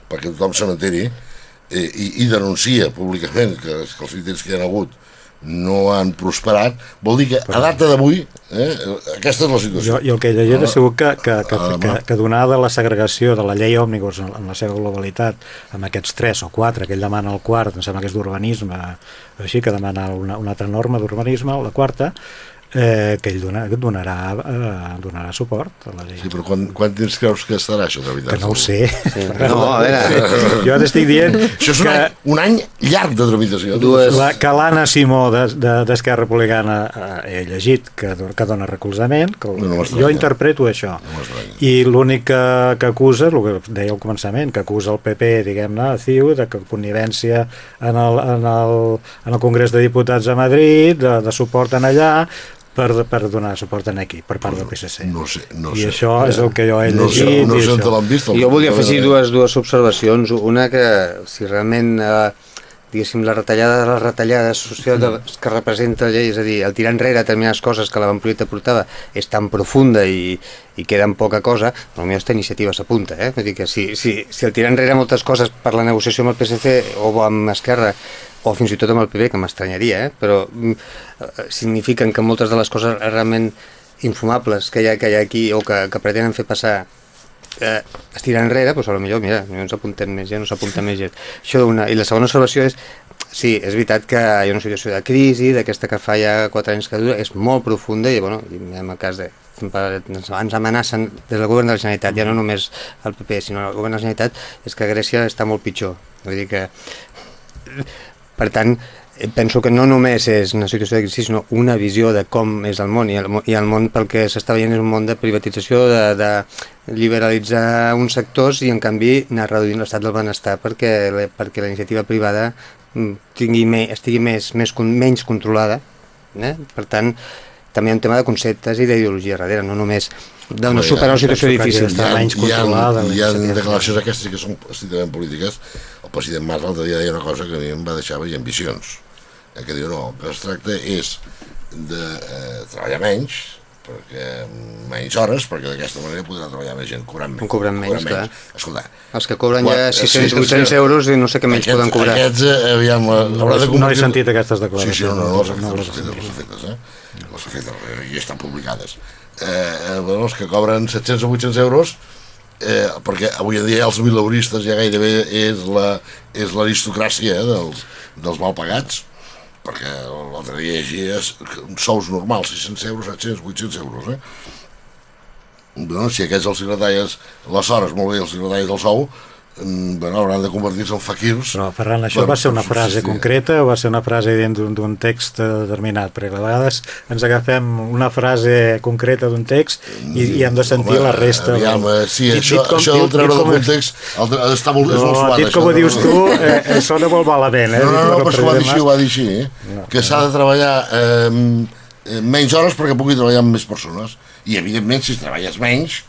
perquè tothom se n'enteri, eh, i, i denuncia públicament que, que els intents que hi ha hagut no han prosperat, vol dir que a data d'avui eh, aquesta és la situació. Jo, jo el que he llegit és segur que, que, que, ah, que, que donada la segregació de la llei òmnibus en, en la seva globalitat, amb aquests tres o quatre, que ell demana el quart, em sembla que és d'urbanisme, així que demana una, una altra norma d'urbanisme, la quarta, eh, que ell dona, donarà, eh, donarà suport a la llei. Sí, però quan, quan temps creus que estarà això, de veritat? Que no ho sé. Sí. No, a veure, Jo t'estic dient Això és un, que, any, un any llarg de tramitació. Dues- la, que l'Anna Simó d'Esquerra de, d'Esquerra Republicana eh, he llegit que, que dona recolzament, que No, no jo interpreto això. No. I l'únic que, que acusa, el que deia al començament, que acusa el PP, diguem-ne, a CiU, de que connivència en el, en, el, en el Congrés de Diputats a Madrid, de, de suport en allà, per, per donar suport en aquí, per part del PSC. No sé, no I sé. això és el que jo he No sé, llegit. no i sé on això. te l'han vist. el- Jo volia afegir dues, dues observacions. Una que, si realment, eh, diguéssim, la retallada de les retallades socials de, que representa la llei, és a dir, el tirar enrere determinades coses que l'avantprojecte portava és tan profunda i, i queda en poca cosa, potser aquesta iniciativa s'apunta, eh? Vull dir que si, si, si el tirar enrere moltes coses per la negociació amb el PSC o amb Esquerra o fins i tot amb el PP, que m'estranyaria, eh? però mm, eh, signifiquen que moltes de les coses realment infumables que hi ha, que hi ha aquí o que, que pretenen fer passar eh, es tira enrere, doncs potser, mira, no ens apuntem més gent, no s'apunta més gent. Això una. I la segona observació és, sí, és veritat que hi ha una situació de crisi, d'aquesta que fa ja 4 anys que dura, és molt profunda i, bueno, i en el cas de ens amenacen des del govern de la Generalitat, ja no només el PP, sinó el govern de la Generalitat, és que Grècia està molt pitjor. Vull dir que, per tant, eh, penso que no només és una situació de crisi, sinó una visió de com és el món, i el, i el món pel que s'està veient és un món de privatització, de, de liberalitzar uns sectors i en canvi anar reduint l'estat del benestar perquè, perquè la iniciativa privada mm, tingui me, estigui més, més, menys controlada. Eh? Per tant, també hi ha un tema de conceptes i d'ideologia darrere, no només de no Home, superar una situació difícil. hi ha, menys hi ha, hi ha declaracions aquestes que són estrictament polítiques. President Mas l'altre dia deia una cosa que a mi em va deixar veure ambicions. Eh, que diu, no, el que es tracta és de eh, treballar menys, perquè menys hores, perquè d'aquesta manera podrà treballar més gent, cobrant menys. Cobrant menys, clar. Escolta, Els que cobren Quan- ja sí, 600, sí, 800 sí. euros i no sé què menys aquests, poden cobrar. Aquests, eh, aviam, eh, No, de no he sentit aquestes Sí, declaracions. sí, no, no, les No les les ha he fet, sentit. les fetes, eh? Les ha fet, eh, i estan publicades. Eh, eh, bueno, els que cobren 700 o 800 euros, eh, perquè avui en dia els milauristes ja gairebé és la és l'aristocràcia eh, dels, dels mal pagats, perquè l'altre dia llegies sous normals, 600 euros, 700, 800 euros, eh? Bueno, si aquests els retalles les hores, molt bé, els retalles el sou, bueno, hauran de convertir-se en faquirs. Però, Ferran, això Bueno, va ser una frase subsistir. concreta o va ser una frase dins d'un- text determinat? Perquè a vegades ens agafem una frase concreta d'un text i, i hem de sentir Home, la resta. Aviam, eh, sí, Dit- això, dit com- això del treure del context el, està molt, és molt No, suat. dit com ho no? dius tu, eh, eh, sona molt malament. Eh? No, no, no, com però és que ho va dir així, ho va dir així, eh? que s'ha de treballar eh, eh, menys hores perquè pugui treballar amb més persones. I, evidentment, si treballes menys...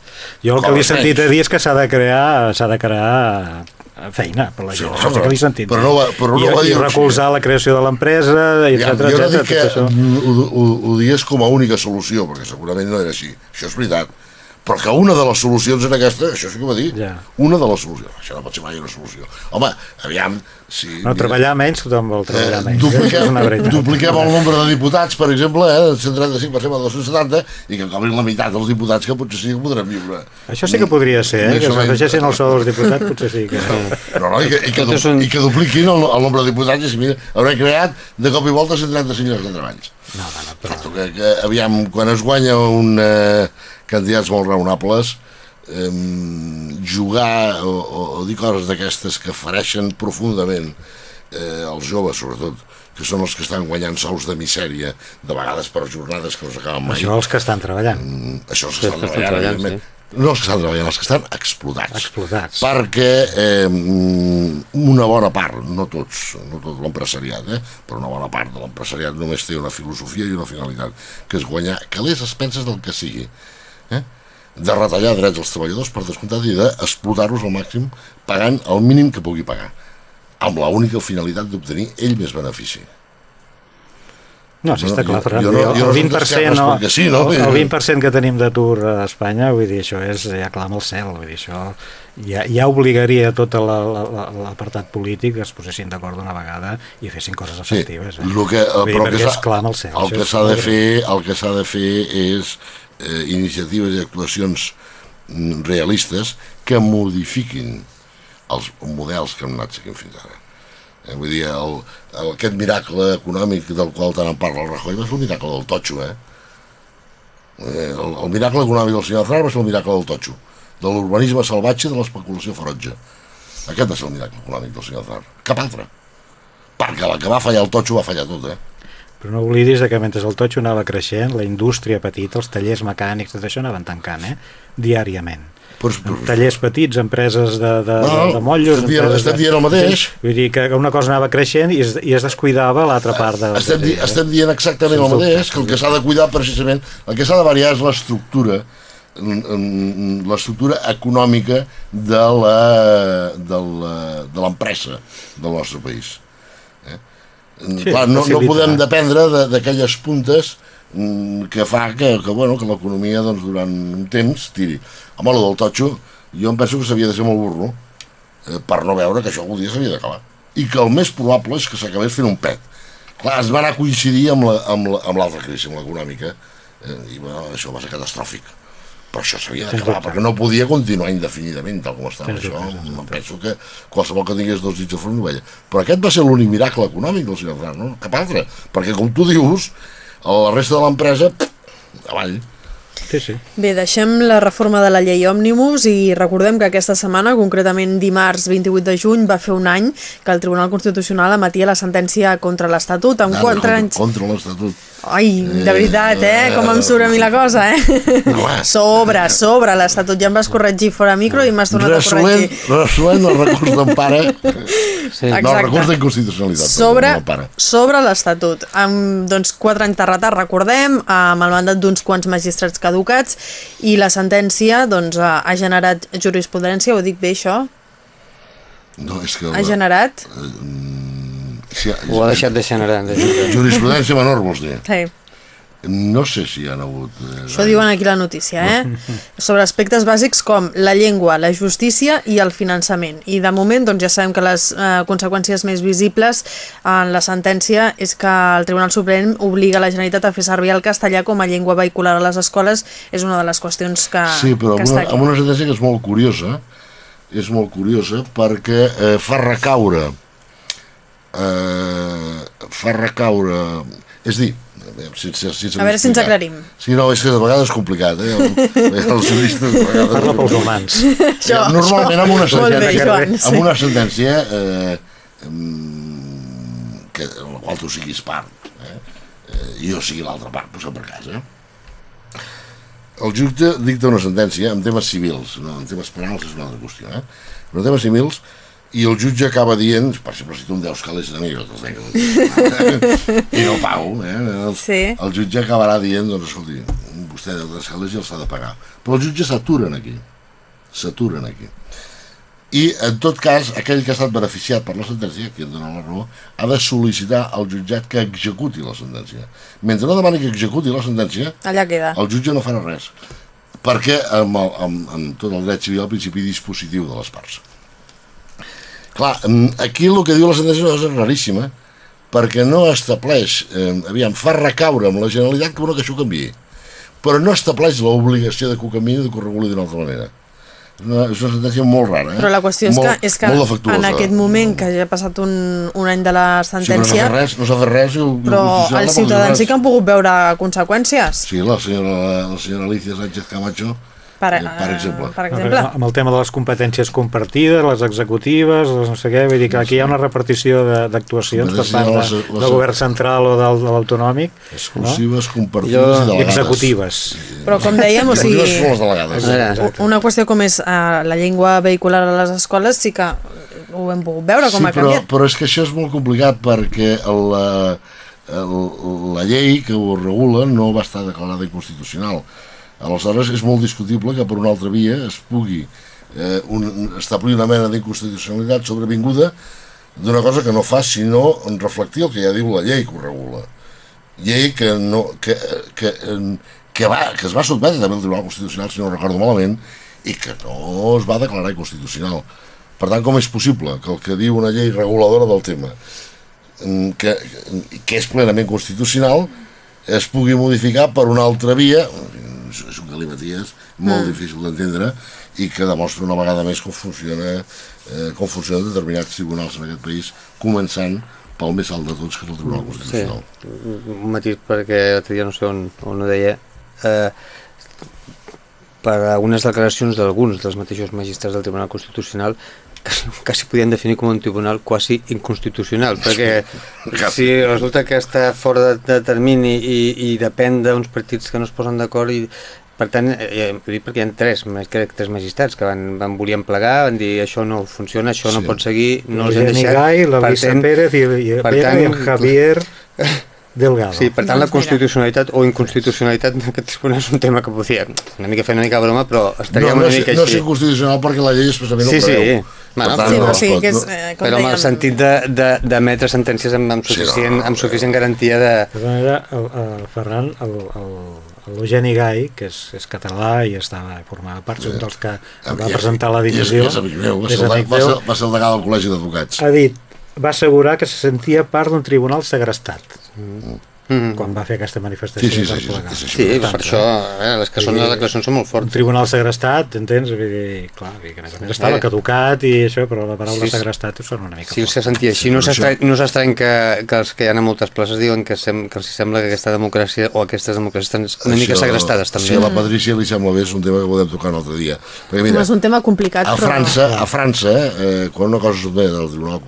Jo el que li he sentit a dir és que s'ha de crear s'ha de crear feina per la Sí, gent, home, això que li he sentit però no va- però no I, va i recolzar la creació de l'empresa Ja, etc jo no dic que ho, ho, ho dies com a única solució, perquè segurament no era així. Això és veritat. Però que una de les solucions era aquesta, això sí que ho va dir. Ja. Una de les solucions. Això no pot ser mai una solució. Home, aviam, si... no, treballar menys, tothom vol treballar Eh, menys dupliquem, és una veritat dupliquem el nombre de diputats, per exemple, eh, del 135 passem a 270, i que cobrin la meitat dels diputats que potser sí que podrem viure. això sí que podria ser, eh? Més que s'afegeixin el sou dels diputats potser sí que... No, no, i que, i que, du, un- i que dupliquin el, el nombre de diputats i si mira, haurem creat de cop i volta 135 llocs de treballs. no, no, no, però... Però que, que, aviam, quan es guanya un eh, candidats molt raonables, eh, jugar o, o, o dir coses d'aquestes que fareixen profundament eh, els joves, sobretot, que són els que estan guanyant sous de misèria, de vegades per jornades que no s'acaben mai. això els que estan treballant Mm, això els Sí, que estan estan treballant, treballant, evidentment. No els que estan treballant, els que estan explotats. explotats Perquè eh, una bona part, no tots, no tot l'empresariat, eh, però una bona part de l'empresariat només té una filosofia i una finalitat, que és guanyar calés a expenses del que sigui. Eh? de retallar drets als treballadors per descomptat i d'explotar-los al màxim pagant el mínim que pugui pagar amb la única finalitat d'obtenir ell més benefici. No, sí, està Jo- clar, Ferran. jo jo no el soc 20%, d'esquerres no, sí, no? el, el 20% que tenim d'atur a Espanya, vull dir, això és ja clama al cel, vull dir, això ja, ja obligaria tot la- la- la- l'apartat polític que es posessin d'acord d'una vegada i fessin coses Sí, efectives. eh? el que, dir, però el que és clama al cel. el que s'ha de fer el que de fer és eh, iniciatives i actuacions mm, realistes que modifiquin els models que hem anat seguint fins ara eh, vull dir, el, el, aquest miracle econòmic del qual tant en parla el Rajoy va ser un miracle del totxo, eh? Eh, el, el miracle econòmic del senyor Aznar va ser el miracle del totxo, de l'urbanisme salvatge de l'especulació ferotge. Aquest va ser el miracle econòmic del senyor Aznar. Cap altre. Perquè la que va fallar el totxo va fallar tot, eh? Però no oblidis que mentre el totxo anava creixent, la indústria petita, els tallers mecànics, tot això anaven tancant, eh? Diàriament. Però, però, Tallers petits, empreses de, de, No, de, de motllos... estem dient- empreses estem de- dient el mateix. Vull dir que una cosa anava creixent i es, i es descuidava l'altra part de... estem, de, di estem dient exactament el mateix, que el que s'ha de cuidar precisament, el que s'ha de variar és l'estructura l'estructura econòmica de la de de l'empresa del nostre país. Sí, Clar, no, no podem dependre de- d'aquelles puntes mm, que fa que, que, bueno, que l'economia doncs, durant un temps tiri. Home, lo del totxo, jo em penso que s'havia de ser molt burro eh, per no veure que això algun dia s'havia d'acabar. I que el més probable és que s'acabés fent un pet. Clar, es va anar a coincidir amb la- amb la- amb l'altra crisi, amb l'econòmica, eh, i bueno, això va ser catàstrofic. Però això s'havia d'acabar, perquè no podia continuar indefinidament tal com estava Sens això. dubte, sens Em penso que qualsevol que tingués dos dits de front ho veia. Però aquest va ser l'únic miracle econòmic del senyor Aznar, no? Cap altre. Perquè, com tu dius, la resta de l'empresa, avall. Sí, sí. Bé, deixem la reforma de la llei Òmnibus i recordem que aquesta setmana, concretament dimarts 28 de juny, va fer un any que el Tribunal Constitucional emetia la sentència contra l'Estatut amb Ara, 4 contra, anys... Contra l'Estatut. Ai, de veritat, eh? Com em surt a mi la cosa, eh? No. Sobre, sobre l'Estatut. Ja em vas corregir fora micro i m'has tornat a Resolent, corregir. resolent el recurs d'empara. Sí. No, el recurs d'inconstitucionalitat. sobre, perdó, sobre l'Estatut. Amb doncs, quatre anys de retard, recordem, amb el mandat d'uns quants magistrats caducats i la sentència doncs, ha generat jurisprudència, ho dic bé això? No, és que... Ha generat? Sí, Ho ha deixat de generar. De. Jurisprudència menor, vols dir? Sí. No sé si hi ha hagut... Eh, Això diuen aquí la notícia, eh? Sobre aspectes bàsics com la llengua, la justícia i el finançament. I de moment doncs, ja sabem que les eh, conseqüències més visibles en la sentència és que el Tribunal Suprem obliga la Generalitat a fer servir el castellà com a llengua vehicular a les escoles. És una de les qüestions que, Sí, però que amb una, amb una sentència que és molt curiosa, és molt curiosa perquè eh, fa recaure eh, fa recaure és dir sense, sense A veure si ens aclarim. Sí, no, és que de vegades és complicat, eh? El, els juristes... de vegades- Parla pels humans. Això, Normalment amb una. Molt bé, sentència, Joan, sí. amb una sentència eh, mm, que, en la qual tu siguis part eh, eh, i jo sigui l'altra part, posem per casa. El jutge dicta una sentència en temes civils, no, en temes penals és una altra qüestió, eh? però en temes civils i el jutge acaba dient, per exemple, si tu em deus calés de mi, jo te'ls deia, i no pago, eh? El, Sí. el jutge acabarà dient, doncs escolti, vostè deu tres calés i els ha de pagar. Però els jutges s'aturen aquí, s'aturen aquí. I, en tot cas, aquell que ha estat beneficiat per la sentència, qui et dona la raó, ha de sol·licitar al jutjat que executi la sentència. Mentre no demani que executi la sentència, Allà queda. el jutge no farà res. Perquè amb, el, amb, amb tot el dret civil, el principi dispositiu de les parts. Clar, aquí el que diu la sentència és raríssima, perquè no estableix, eh, aviam, fa recaure amb la Generalitat que una que això canviï, però no estableix l'obligació de que ho canviï de que ho reguli d'una altra manera. És una, és una sentència molt rara, eh? Però la qüestió és molt, que, és que en aquest moment que ja ha passat un, un any de la Sí, però no s'ha sentència, fet res, no s'ha fet res. i i però els no dir ciutadans sí que han pogut veure conseqüències. Sí, la senyora, la senyora Alicia Sánchez Camacho, Per, eh, per exemple. per exemple. Amb el tema de les competències compartides, les executives, les no sé què, vull dir que aquí hi ha una repartició de- d'actuacions per part de, Les- les- del govern central o del, de l'autonòmic no? exclusives, compartides Jo- i delegades. executives. Però com dèiem, o sigui, una qüestió com és uh, la llengua vehicular a les escoles sí que ho hem pogut veure com sí, ha però, canviat. però és que això és molt complicat perquè la, el, la llei que ho regula no va estar declarada inconstitucional. Aleshores és molt discutible que per una altra via es pugui eh, un, establir una mena d'inconstitucionalitat sobrevinguda d'una cosa que no fa sinó reflectir el que ja diu la llei que ho regula. Llei que, no, que, que, que, va, que es va sotmetre també al Tribunal Constitucional, si no recordo malament, i que no es va declarar inconstitucional. Per tant, com és possible que el que diu una llei reguladora del tema, mm, que, que és plenament constitucional, es pugui modificar per una altra via, és un galimaties molt difícil d'entendre, i que demostra una vegada més com funciona, eh, com funcionen determinats tribunals en aquest país, començant pel més alt de tots, que és el Tribunal Sí, Constitucional. un matís perquè l'altre dia no sé on, on ho deia, eh, per a unes declaracions d'alguns dels mateixos magistrats del Tribunal Constitucional quasi podien definir com un tribunal quasi inconstitucional, perquè si resulta que està fora de, de termini i, i depèn d'uns partits que no es posen d'acord i per tant, eh, ho dic perquè hi ha tres, crec, tres magistrats que van, van volien plegar, van dir això no funciona, això sí. no pot seguir, no els hem deixat. Gai, la Lisa tant, Pérez i, i, per tant, i en Javier Delgado. Sí, per tant, la Doncs mira. constitucionalitat o inconstitucionalitat d'aquest és un tema que podria una mica fer una mica broma, però estaria no, una no, és, mica no és així. inconstitucional perquè la llei expressament Sí, ho sí. preveu. Bueno, tant, Sí, no o es sigui pot, que és... no? Eh, com Però amb el sentit de, de, d'emetre sentències amb, amb, Sí, suficient, no, amb suficient garantia de... De tota manera, el, el Ferran, el, el, l'Eugeni Gai, que és, és català i estava formava part, sí. un dels que va presentar la i és- divisió, i És, amic meu, va, és ser, va, ser, va ser el degà del Col·legi d'Advocats. ha dit, va assegurar que se sentia part d'un tribunal segrestat Mm. quan va fer aquesta manifestació Sí, sí, per sí, sí, plegar. sí, sí, Sí, sí, per això, eh, les que són les declaracions són molt un fortes. tribunal segrestat, entens? Vull dir, clar, que a més a més estava Eh. caducat i això, però la paraula Sí, sí. segrestat sona una mica Sí, se sentia així. No Sí, s'estrany no que, que els que hi ha a moltes places diuen que, sem, que els sembla que aquesta democràcia o aquestes democràcies estan una mica segrestades també. Si a la Patrícia li sembla bé, és un tema que podem tocar un altre dia. Perquè mira, és un tema complicat, a però... França, a França eh, quan una cosa sotmet al Tribunal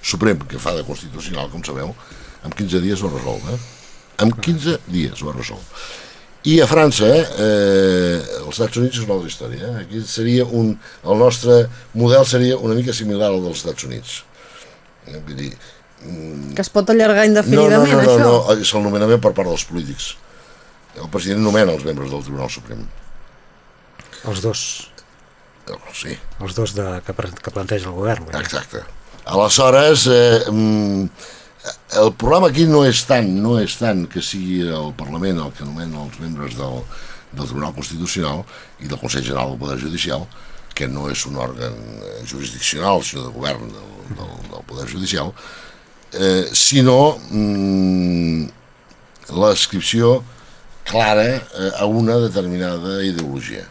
Suprem, que fa de constitucional, com sabeu, en 15 dies ho resol, eh? En 15 dies ho ha resolt. I a França, eh, els Estats Units és una altra història. Eh? Aquí seria un, el nostre model seria una mica similar al dels Estats Units. Eh, vull dir, Que es pot allargar no, no, indefinidament, no, no, això? no, és el nomenament per part dels polítics. El president nomena els membres del Tribunal Suprem. Els dos, Eh, Sí, els dos de, que, que planteja el govern. exacte. Aleshores, eh, mm, el problema aquí no és tant no és tant que sigui el Parlament el que nomena els membres del, del Tribunal Constitucional i del Consell General del Poder Judicial, que no és un òrgan eh, jurisdiccional, sinó de govern del, del, del Poder Judicial, eh, sinó mm, l'adscripció clara eh, a una determinada ideologia.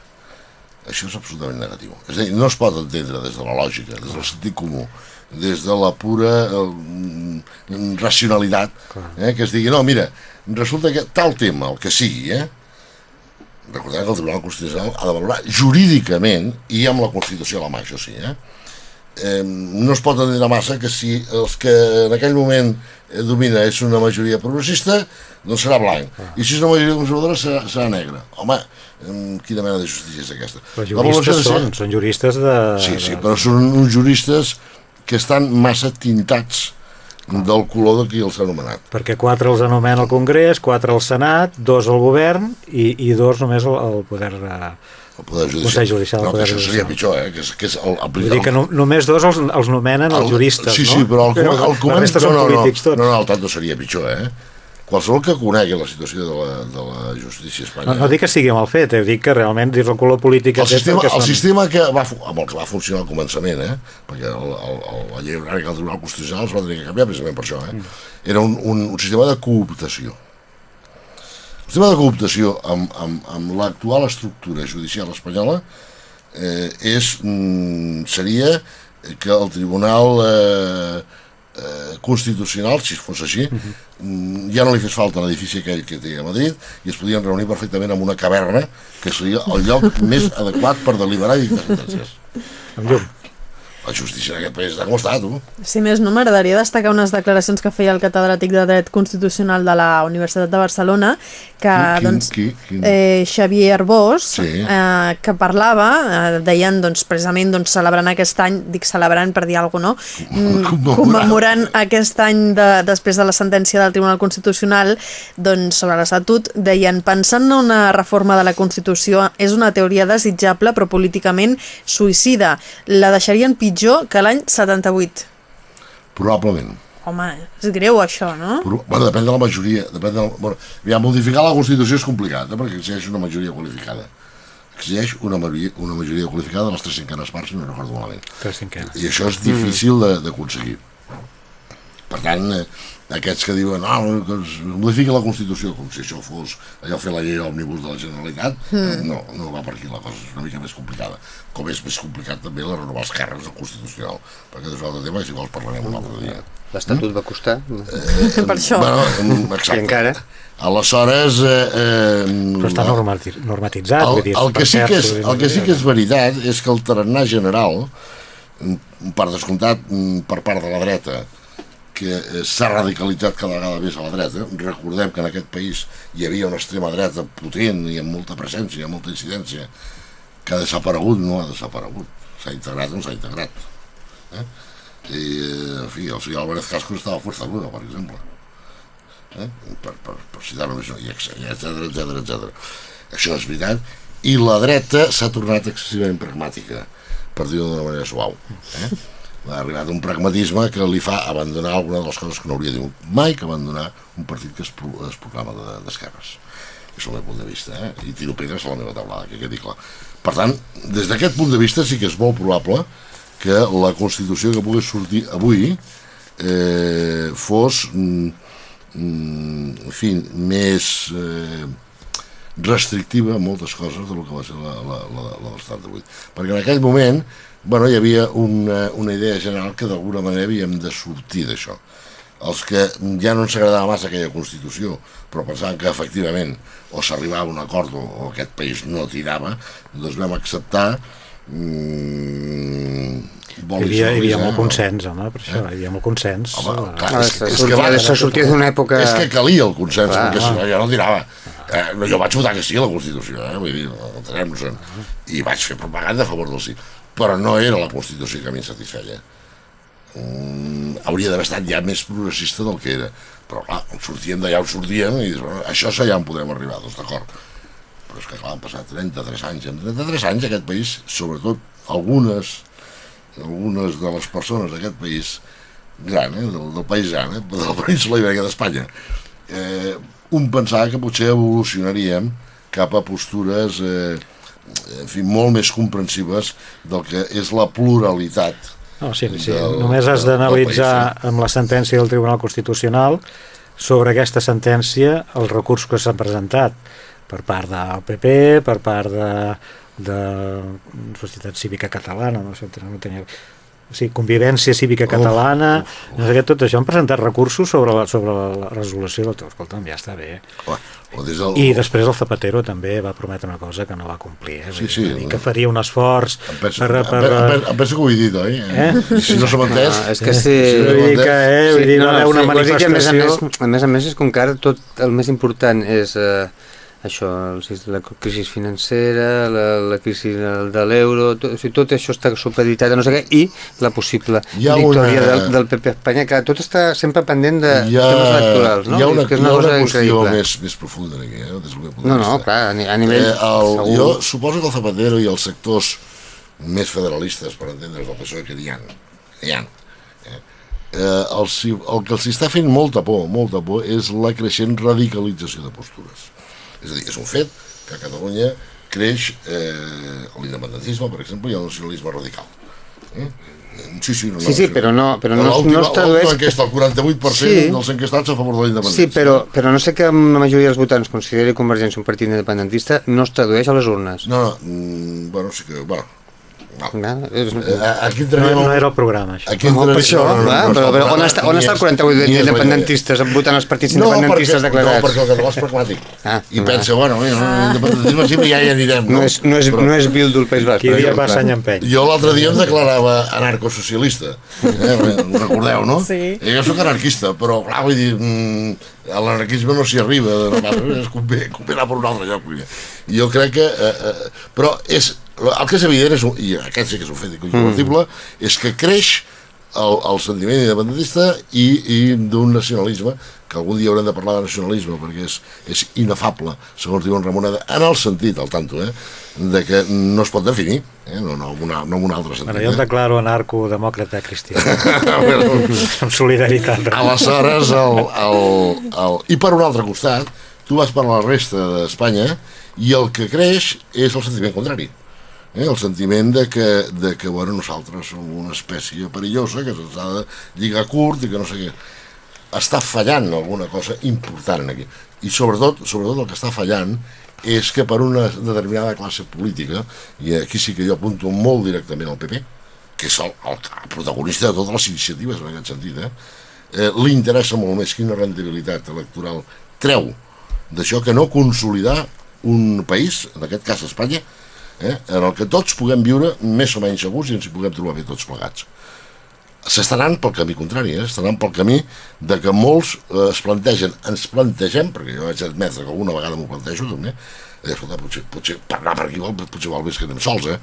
Això és absolutament negatiu. És a dir, no es pot entendre des de la lògica, des del sentit comú, des de la pura eh, mm, racionalitat, eh, que es digui, no, mira, resulta que tal tema, el que sigui, eh, recordem que el Tribunal Constitucional ha de valorar jurídicament i amb la Constitució a la mà, això sí, eh? eh, no es pot entendre massa que si els que en aquell moment eh, domina és una majoria progressista, doncs serà blanc. I si és una majoria conservadora, serà, serà negra. Home, eh, quina mena de justícia és aquesta? Però juristes de són, són juristes de... Sí, sí, però són uns juristes que estan massa tintats del color de qui els ha anomenat. Perquè quatre els anomena el Congrés, quatre al Senat, dos al govern i, i dos només al, poder... eh, El Poder Judicial. Consell Judicial, No, Poder això seria Judicial. pitjor, eh? Que és, que és el, el, Vull dir que no, només dos els, els nomenen els el- juristes, sí, no? Sí, però el, Però el, el la coment... resta són no, no, polítics no, tots. no, no, el tant no seria pitjor, eh? Qualsevol que conegui la situació de la, de la justícia No, espanyola... no dic que sigui mal fet, eh? dic que realment dins el color polític el sistema, que el són- sistema que va, amb el que va funcionar al començament, eh? perquè el, el, el, la llei orgànica del Tribunal Constitucional es va tenir que canviar precisament per això, eh? Mm. era un, un, un sistema de cooptació. El sistema de cooptació amb, amb, amb l'actual estructura judicial espanyola eh, és, mm, seria que el Tribunal eh, eh, Constitucional, si fos així, mm, ja no li fes falta l'edifici aquell que té a Madrid i es podien reunir perfectament en una caverna que seria el lloc més adequat per deliberar i dictar sentències. Amb llum. La justícia en aquest país està com està, tu. Si més no, m'agradaria destacar unes declaracions que feia el catedràtic de Dret Constitucional de la Universitat de Barcelona, que, Quin- doncs, quin- quin- eh, Xavier Bosch, Sí. eh, que parlava, eh, deien, doncs, precisament, doncs, celebrant aquest any, dic celebrant per dir alguna cosa, no? Mm, Commemorant. commemorant aquest any de, després de la sentència del Tribunal Constitucional doncs, sobre l'Estatut, deien pensant en una reforma de la Constitució és una teoria desitjable però políticament suïcida. La deixarien pitjor que l'any 78. Probablement. Home, és greu això, no? Però, bueno, depèn de la majoria. Depèn de la, bueno, ja, modificar la Constitució és complicat, eh, perquè exigeix una majoria qualificada. Exigeix una majoria, una majoria qualificada de les tres cinquenes parts, si no recordo malament. Tres cinquenes. I això és difícil de- d'aconseguir. Per tant, eh, aquests que diuen ah, que es modifica la Constitució, com si això fos allò fer la llei òmnibus de la Generalitat, mm. no, no va per aquí, la cosa és una mica més complicada. Com és més complicat també la renovar els càrrecs del Constitucional, perquè és un altre tema, si vols parlarem un altre dia. L'estatut va costar. Eh, per això. Bueno, exacte. I encara. Aleshores... Eh, eh, Però està normati- normatitzat. el, dir, el, que sí que és, el que sí que és veritat és que el tarannà general, mm, per descomptat mm, per part de la dreta, que eh, s'ha radicalitzat cada vegada més a la dreta. Recordem que en aquest país hi havia una extrema dreta potent i amb molta presència, amb molta incidència, que ha desaparegut, no ha desaparegut. S'ha integrat, no s'ha integrat. Eh? I, eh, en fi, el senyor Álvarez Casco estava a Fuerza Bruta, per exemple. Eh? Per, per, per citar només un, i etcètera, etcètera, etcètera. Això és veritat. I la dreta s'ha tornat excessivament pragmàtica, per dir-ho d'una manera suau. Eh? Ha arribat un pragmatisme que li fa abandonar alguna de les coses que no hauria dit mai que abandonar un partit que es, pro- es proclama de- d'esquerres. És el meu punt de vista eh? i tiro pedres a la meva taulada que quedi clar. Per tant, des d'aquest punt de vista sí que és molt probable que la Constitució que pugui sortir avui eh, fos mm, mm, en fi, més eh, restrictiva en moltes coses del que va ser la, la, la, la del 78 perquè en aquell moment bueno, hi havia una, una idea general que d'alguna manera havíem de sortir d'això els que ja no ens agradava massa aquella Constitució, però pensaven que efectivament o s'arribava a un acord o, o aquest país no tirava, doncs vam acceptar mmm, Hi havia, hi havia molt consens, home, per això, hi havia molt consens. Eh? Home, Eh, clar, és, és, sortia- que va, se sortia d'una època- És que calia el consens, Clar, perquè si no jo no tirava. Eh, no, jo vaig votar que sí a la Constitució, eh? vull dir, entenem-nos i vaig fer propaganda a favor del sí. Però no era la Constitució que a mi em satisfeia. Mm, hauria d'haver estat ja més progressista del que era. Però clar, sortíem d'allà on sortíem i dius, això és allà on podrem arribar, doncs d'acord. Però és que clar, han passat 33 anys. En 33 anys aquest país, sobretot algunes algunes de les persones d'aquest país gran, eh, del, del país gran, eh, de la península ibèrica d'Espanya, eh, un pensava que potser evolucionaríem cap a postures eh, en fi, molt més comprensives del que és la pluralitat No, sí, sí. del- Només has d'analitzar amb la sentència del Tribunal Constitucional sobre aquesta sentència els recursos que s'han presentat per part del PP, per part de, de Societat Cívica Catalana, no sé, no tenia... O sigui, convivència cívica catalana, no sé què, tot això han presentat recursos sobre la, sobre la resolució del teu, escolta'm, ja està bé. O, o des del, I després el Zapatero també va prometre una cosa que no va complir, eh? Sí, dir, sí. dir que faria un esforç em penso, per... per, pe- em, pe- em penso que ho he dit, oi? Eh? Si no s'ha entès... No, és que sí. Sí, Vull dir que, eh, vull dir, va haver una vols dir que a més a manifestació... més, a més a més és com que ara tot el més important és eh, això, la crisi financera, la, la crisi del- de l'euro, tot, o sigui, tot això està supeditat a no sé què, i la possible Hi victòria una- del, del PP a Espanya, que tot està sempre pendent de hi ha, temes electorals, no? hi ha una, És que és hi una ha una cosa qüestió increïble. més, més profunda aquí, eh, des del meu punt No, no, clar, a, ni- a nivell Eh, el, segur. jo suposo que el Zapatero i els sectors més federalistes, per entendre's, del PSOE, que n'hi ha, que n'hi ha, eh, eh, el, el que els està fent molta por, molta por, és la creixent radicalització de postures. És a dir, és un fet que a Catalunya creix eh, l'independentisme, per exemple, i el nacionalisme radical. Eh? Sí, sí, no, Sí, sí, però no, però no, no es tradueix... enquesta, el 48% Sí. dels enquestats a favor de la Sí, però, però no sé que la majoria dels votants consideri Convergència un partit independentista, no es tradueix a les urnes. No, no, mm, bueno, sí que... Bueno, no. No, és... Eh, aquí No, entraríem... no era el programa, això. Aquí No, per això, no, no, no, clar, no però, però on està, on ni està el és- 48 ni és la idea. independentistes votant els partits No, independentistes perquè, no, declarats? perquè el català és pragmàtic. Ah, I va. pensa, bueno, mira, l'independentisme sí, ja hi anirem. No és, no és, Però no és Bildu el País Basc. Qui dia any empeny. Jo l'altre dia em declarava anarcosocialista. Eh? Recordeu, no? Sí. I jo sóc anarquista, però, clar, vull dir, mm, a l'anarquisme no s'hi arriba. Es convé, convé anar per un altre lloc. jo crec que... Eh, eh, però és, el que és evident, és, i aquest sí que és un fet incontrovertible, mm. és que creix el, el sentiment independentista i, i d'un nacionalisme que algun dia haurem de parlar de nacionalisme perquè és, és inefable, segons diuen Ramoneda, en el sentit, al tanto, eh, de que no es pot definir, eh, no, no, amb una, no amb un altre sentit. Bueno, jo em eh. declaro anarco-demòcrata cristià, amb solidaritat. Aleshores, el, el, el... i per un altre costat, tu vas per la resta d'Espanya i el que creix és el sentiment contrari. Eh? El sentiment de que, de que bueno, nosaltres som una espècie perillosa, que se'ns ha de lligar curt i que no sé què. està fallant alguna cosa important aquí. I sobretot, sobretot el que està fallant és que per una determinada classe política, i aquí sí que jo apunto molt directament al PP, que és el, el, protagonista de totes les iniciatives en aquest sentit, eh? eh, li interessa molt més quina rendibilitat electoral treu d'això que no consolidar un país, en aquest cas Espanya, eh, en el que tots puguem viure més o menys segurs i ens hi puguem trobar bé tots plegats. S'està anant pel camí contrari, eh? està anant pel camí de que molts eh, es plantegen, ens plantegem, perquè jo haig d'admetre que alguna vegada m'ho plantejo també, eh, escolta, potser, potser per anar per aquí vol, potser val més que anem sols, eh?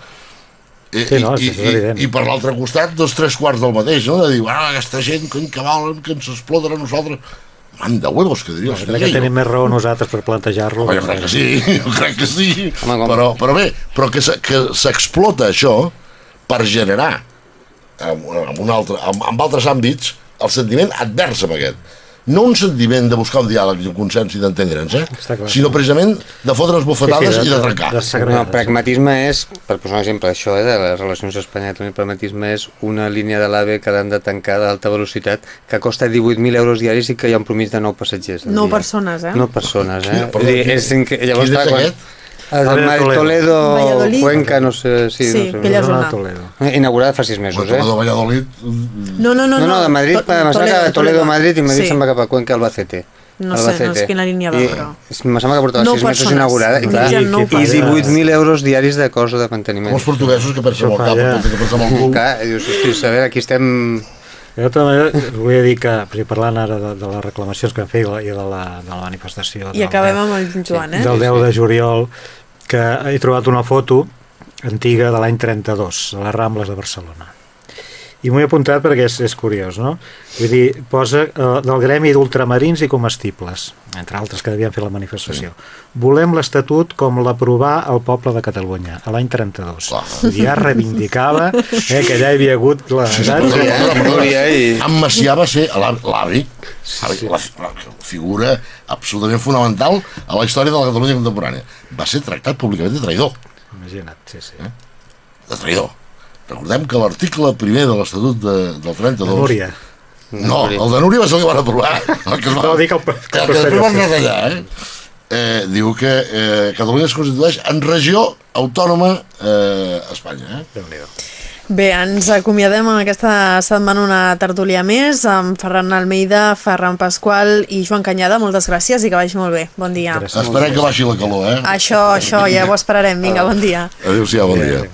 I, Sí, no, i, i, i per l'altre costat, dos tres quarts del mateix, no? de dir, ah, aquesta gent cony, que volen que ens exploten a nosaltres. Man de huevos, que diria el senyor que tenim més raó nosaltres per plantejar-lo. Jo crec que sí, jo crec que sí. Home, com- però, però bé, però que s'e- que s'explota això per generar en, en, un altre, en, en altres àmbits el sentiment advers amb aquest. No un sentiment de buscar un diàleg i un consens i d'entendre'ns, eh? sinó precisament de fotre'ns bufetades i de trencar. de No, segregar. el pragmatisme és, per posar un exemple, això eh, de les relacions Espanya-Catalunya, el pragmatisme és una línia de l'AVE que l'han de tancar d'alta velocitat que costa 18.000 euros diaris i que hi ha un promís de 9 passatgers. al No dia. persones, eh? No persones, eh? Quina- perdó, Vull dir, quin- és. Llavors, clar, quan- de Toledo, Toledo, Valladolid. Cuenca, no sé... Sí, Sí, no sé, aquella zona. Toledo. Inaugurada fa sis mesos, eh? de Valladolid, No, no, no. No, no, de Madrid, To- em sembla que de Toledo a Madrid i Madrid sí. se'n va cap a Cuenca, Albacete. No sé, no sé quina línia va, I però... Em sembla que portava No sis mesos persones. inaugurada. I, clar, i persones. 18.000 euros diaris de cost de com manteniment. els portuguesos que pensen Això molt cap, que pensen molt cul. Clar, dius, hosti, a veure, aquí estem... Jo també volia dir que, per parlant ara de, de les reclamacions que han fet i i de la, de la manifestació I del acabem 10 amb el Joan, eh? del 10 de juliol, que he trobat una foto antiga de l'any 32, a les Rambles de Barcelona. I m'ho he apuntat perquè és, és curiós, no? Vull dir, posa eh, del gremi d'ultramarins i comestibles, entre altres que devien fer la manifestació. Volem l'Estatut com l'aprovà el poble de Catalunya, a l'any 32. Clar. Ja reivindicava eh, que allà hi havia hagut la... Núria, perdona, perdona. Núria i- En Macià va ser l'avi, l'avi, la, la figura absolutament fonamental a la història de la Catalunya contemporània. Va ser tractat públicament de traïdor, Imagina't, sí, sí. de traïdor. Recordem que l'article primer de l'Estatut de, del 32... Núria. No, el de Núria va ser el que van aprovar. El que es va, No, dic el- que, que després van retallar, eh? eh? Diu que eh, Catalunya es constitueix en regió autònoma eh, a Espanya. Eh? Bé, ens acomiadem en aquesta setmana una tertúlia més amb Ferran Almeida, Ferran Pasqual i Joan Canyada. Moltes gràcies i que vagi molt bé. Bon dia. Gràcies. Esperem que baixi la calor, eh? Això, això, ja ho esperarem. Vinga, bon dia. Adéu-siau, bon dia.